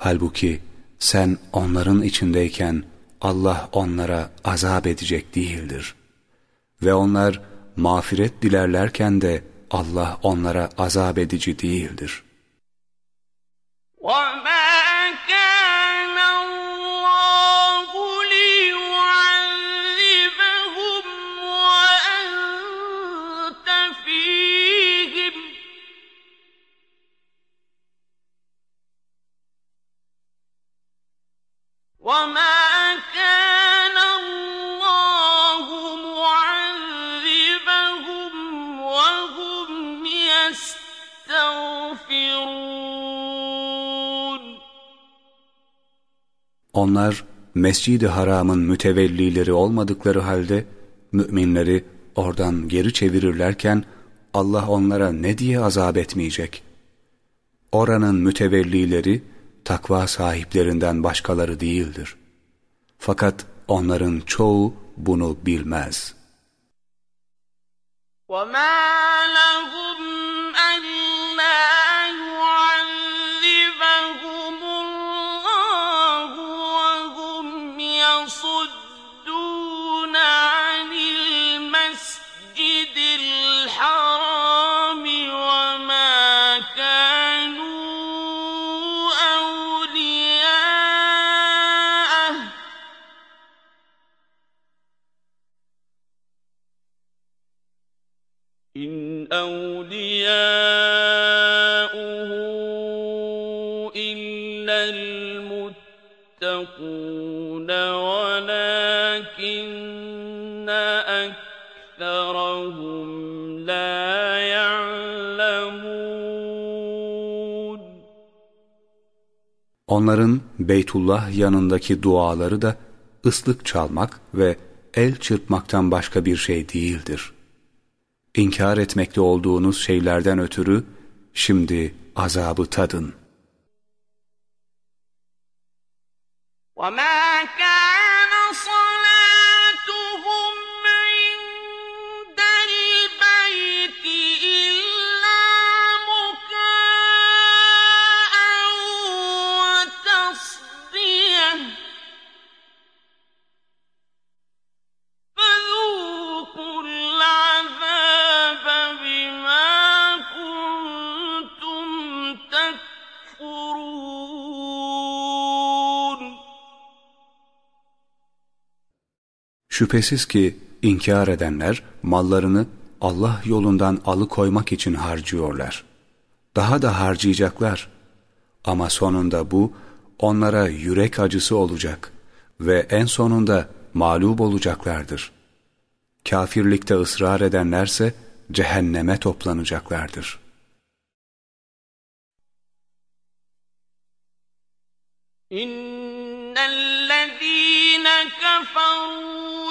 Halbuki sen onların içindeyken Allah onlara azap edecek değildir. Ve onlar mağfiret dilerlerken de Allah onlara azap edici değildir. وَمَا Onlar Mescid-i Haram'ın mütevellileri olmadıkları halde müminleri oradan geri çevirirlerken Allah onlara ne diye azap etmeyecek? Oranın mütevellileri takva sahiplerinden başkaları değildir. Fakat onların çoğu bunu bilmez. وَمَا لَهُمْ أَوْلِيَاؤُهُ إِلَّا الْمُتَّقُونَ وَلَٰكِنَّ أَكْثَرَهُمْ لَا يَعْلَمُونَ Onların Beytullah yanındaki duaları da ıslık çalmak ve el çırpmaktan başka bir şey değildir. İnkar etmekte olduğunuz şeylerden ötürü şimdi azabı tadın. وَمَا كَانَ Şüphesiz ki inkar edenler mallarını Allah yolundan alıkoymak için harcıyorlar. Daha da harcayacaklar. Ama sonunda bu onlara yürek acısı olacak ve en sonunda mağlup olacaklardır. Kafirlikte ısrar edenlerse cehenneme toplanacaklardır. İnnellezîne keferû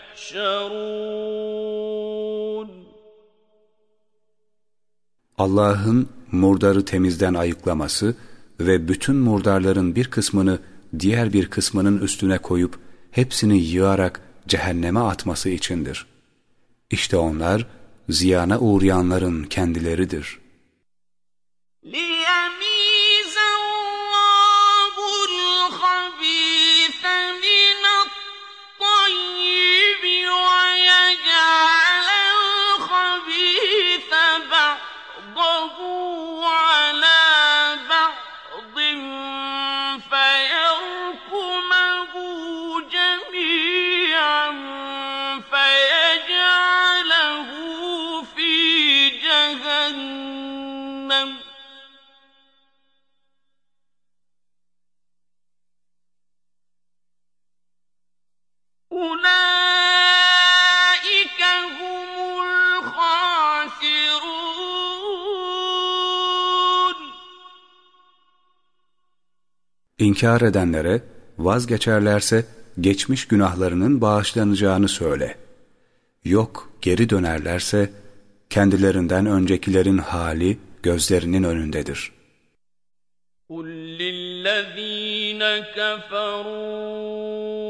Allah'ın murdarı temizden ayıklaması ve bütün murdarların bir kısmını diğer bir kısmının üstüne koyup hepsini yığarak cehenneme atması içindir. İşte onlar ziyana uğrayanların kendileridir. Li İnkar edenlere vazgeçerlerse geçmiş günahlarının bağışlanacağını söyle. Yok geri dönerlerse kendilerinden öncekilerin hali gözlerinin önündedir. قُلْ لِلَّذ۪ينَ كَفَرُوا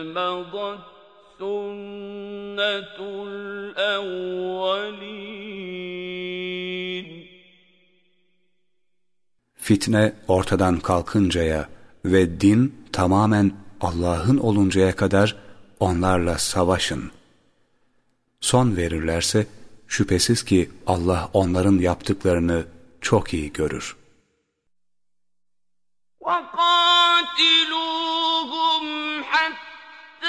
مَضَتْ سُنَّةُ الْأَوَّلِينَ Fitne ortadan kalkıncaya ve din tamamen Allah'ın oluncaya kadar onlarla savaşın. Son verirlerse şüphesiz ki Allah onların yaptıklarını çok iyi görür. وَقَاتِلُوهُمْ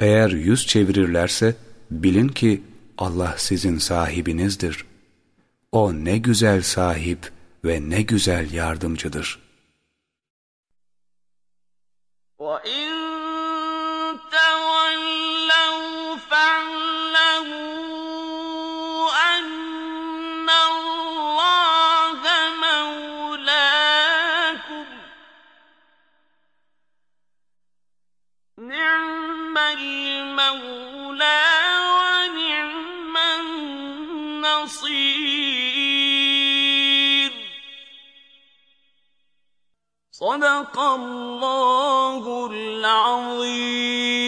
Eğer yüz çevirirlerse bilin ki Allah sizin sahibinizdir. O ne güzel sahip ve ne güzel yardımcıdır. وَإِن صدق الله العظيم.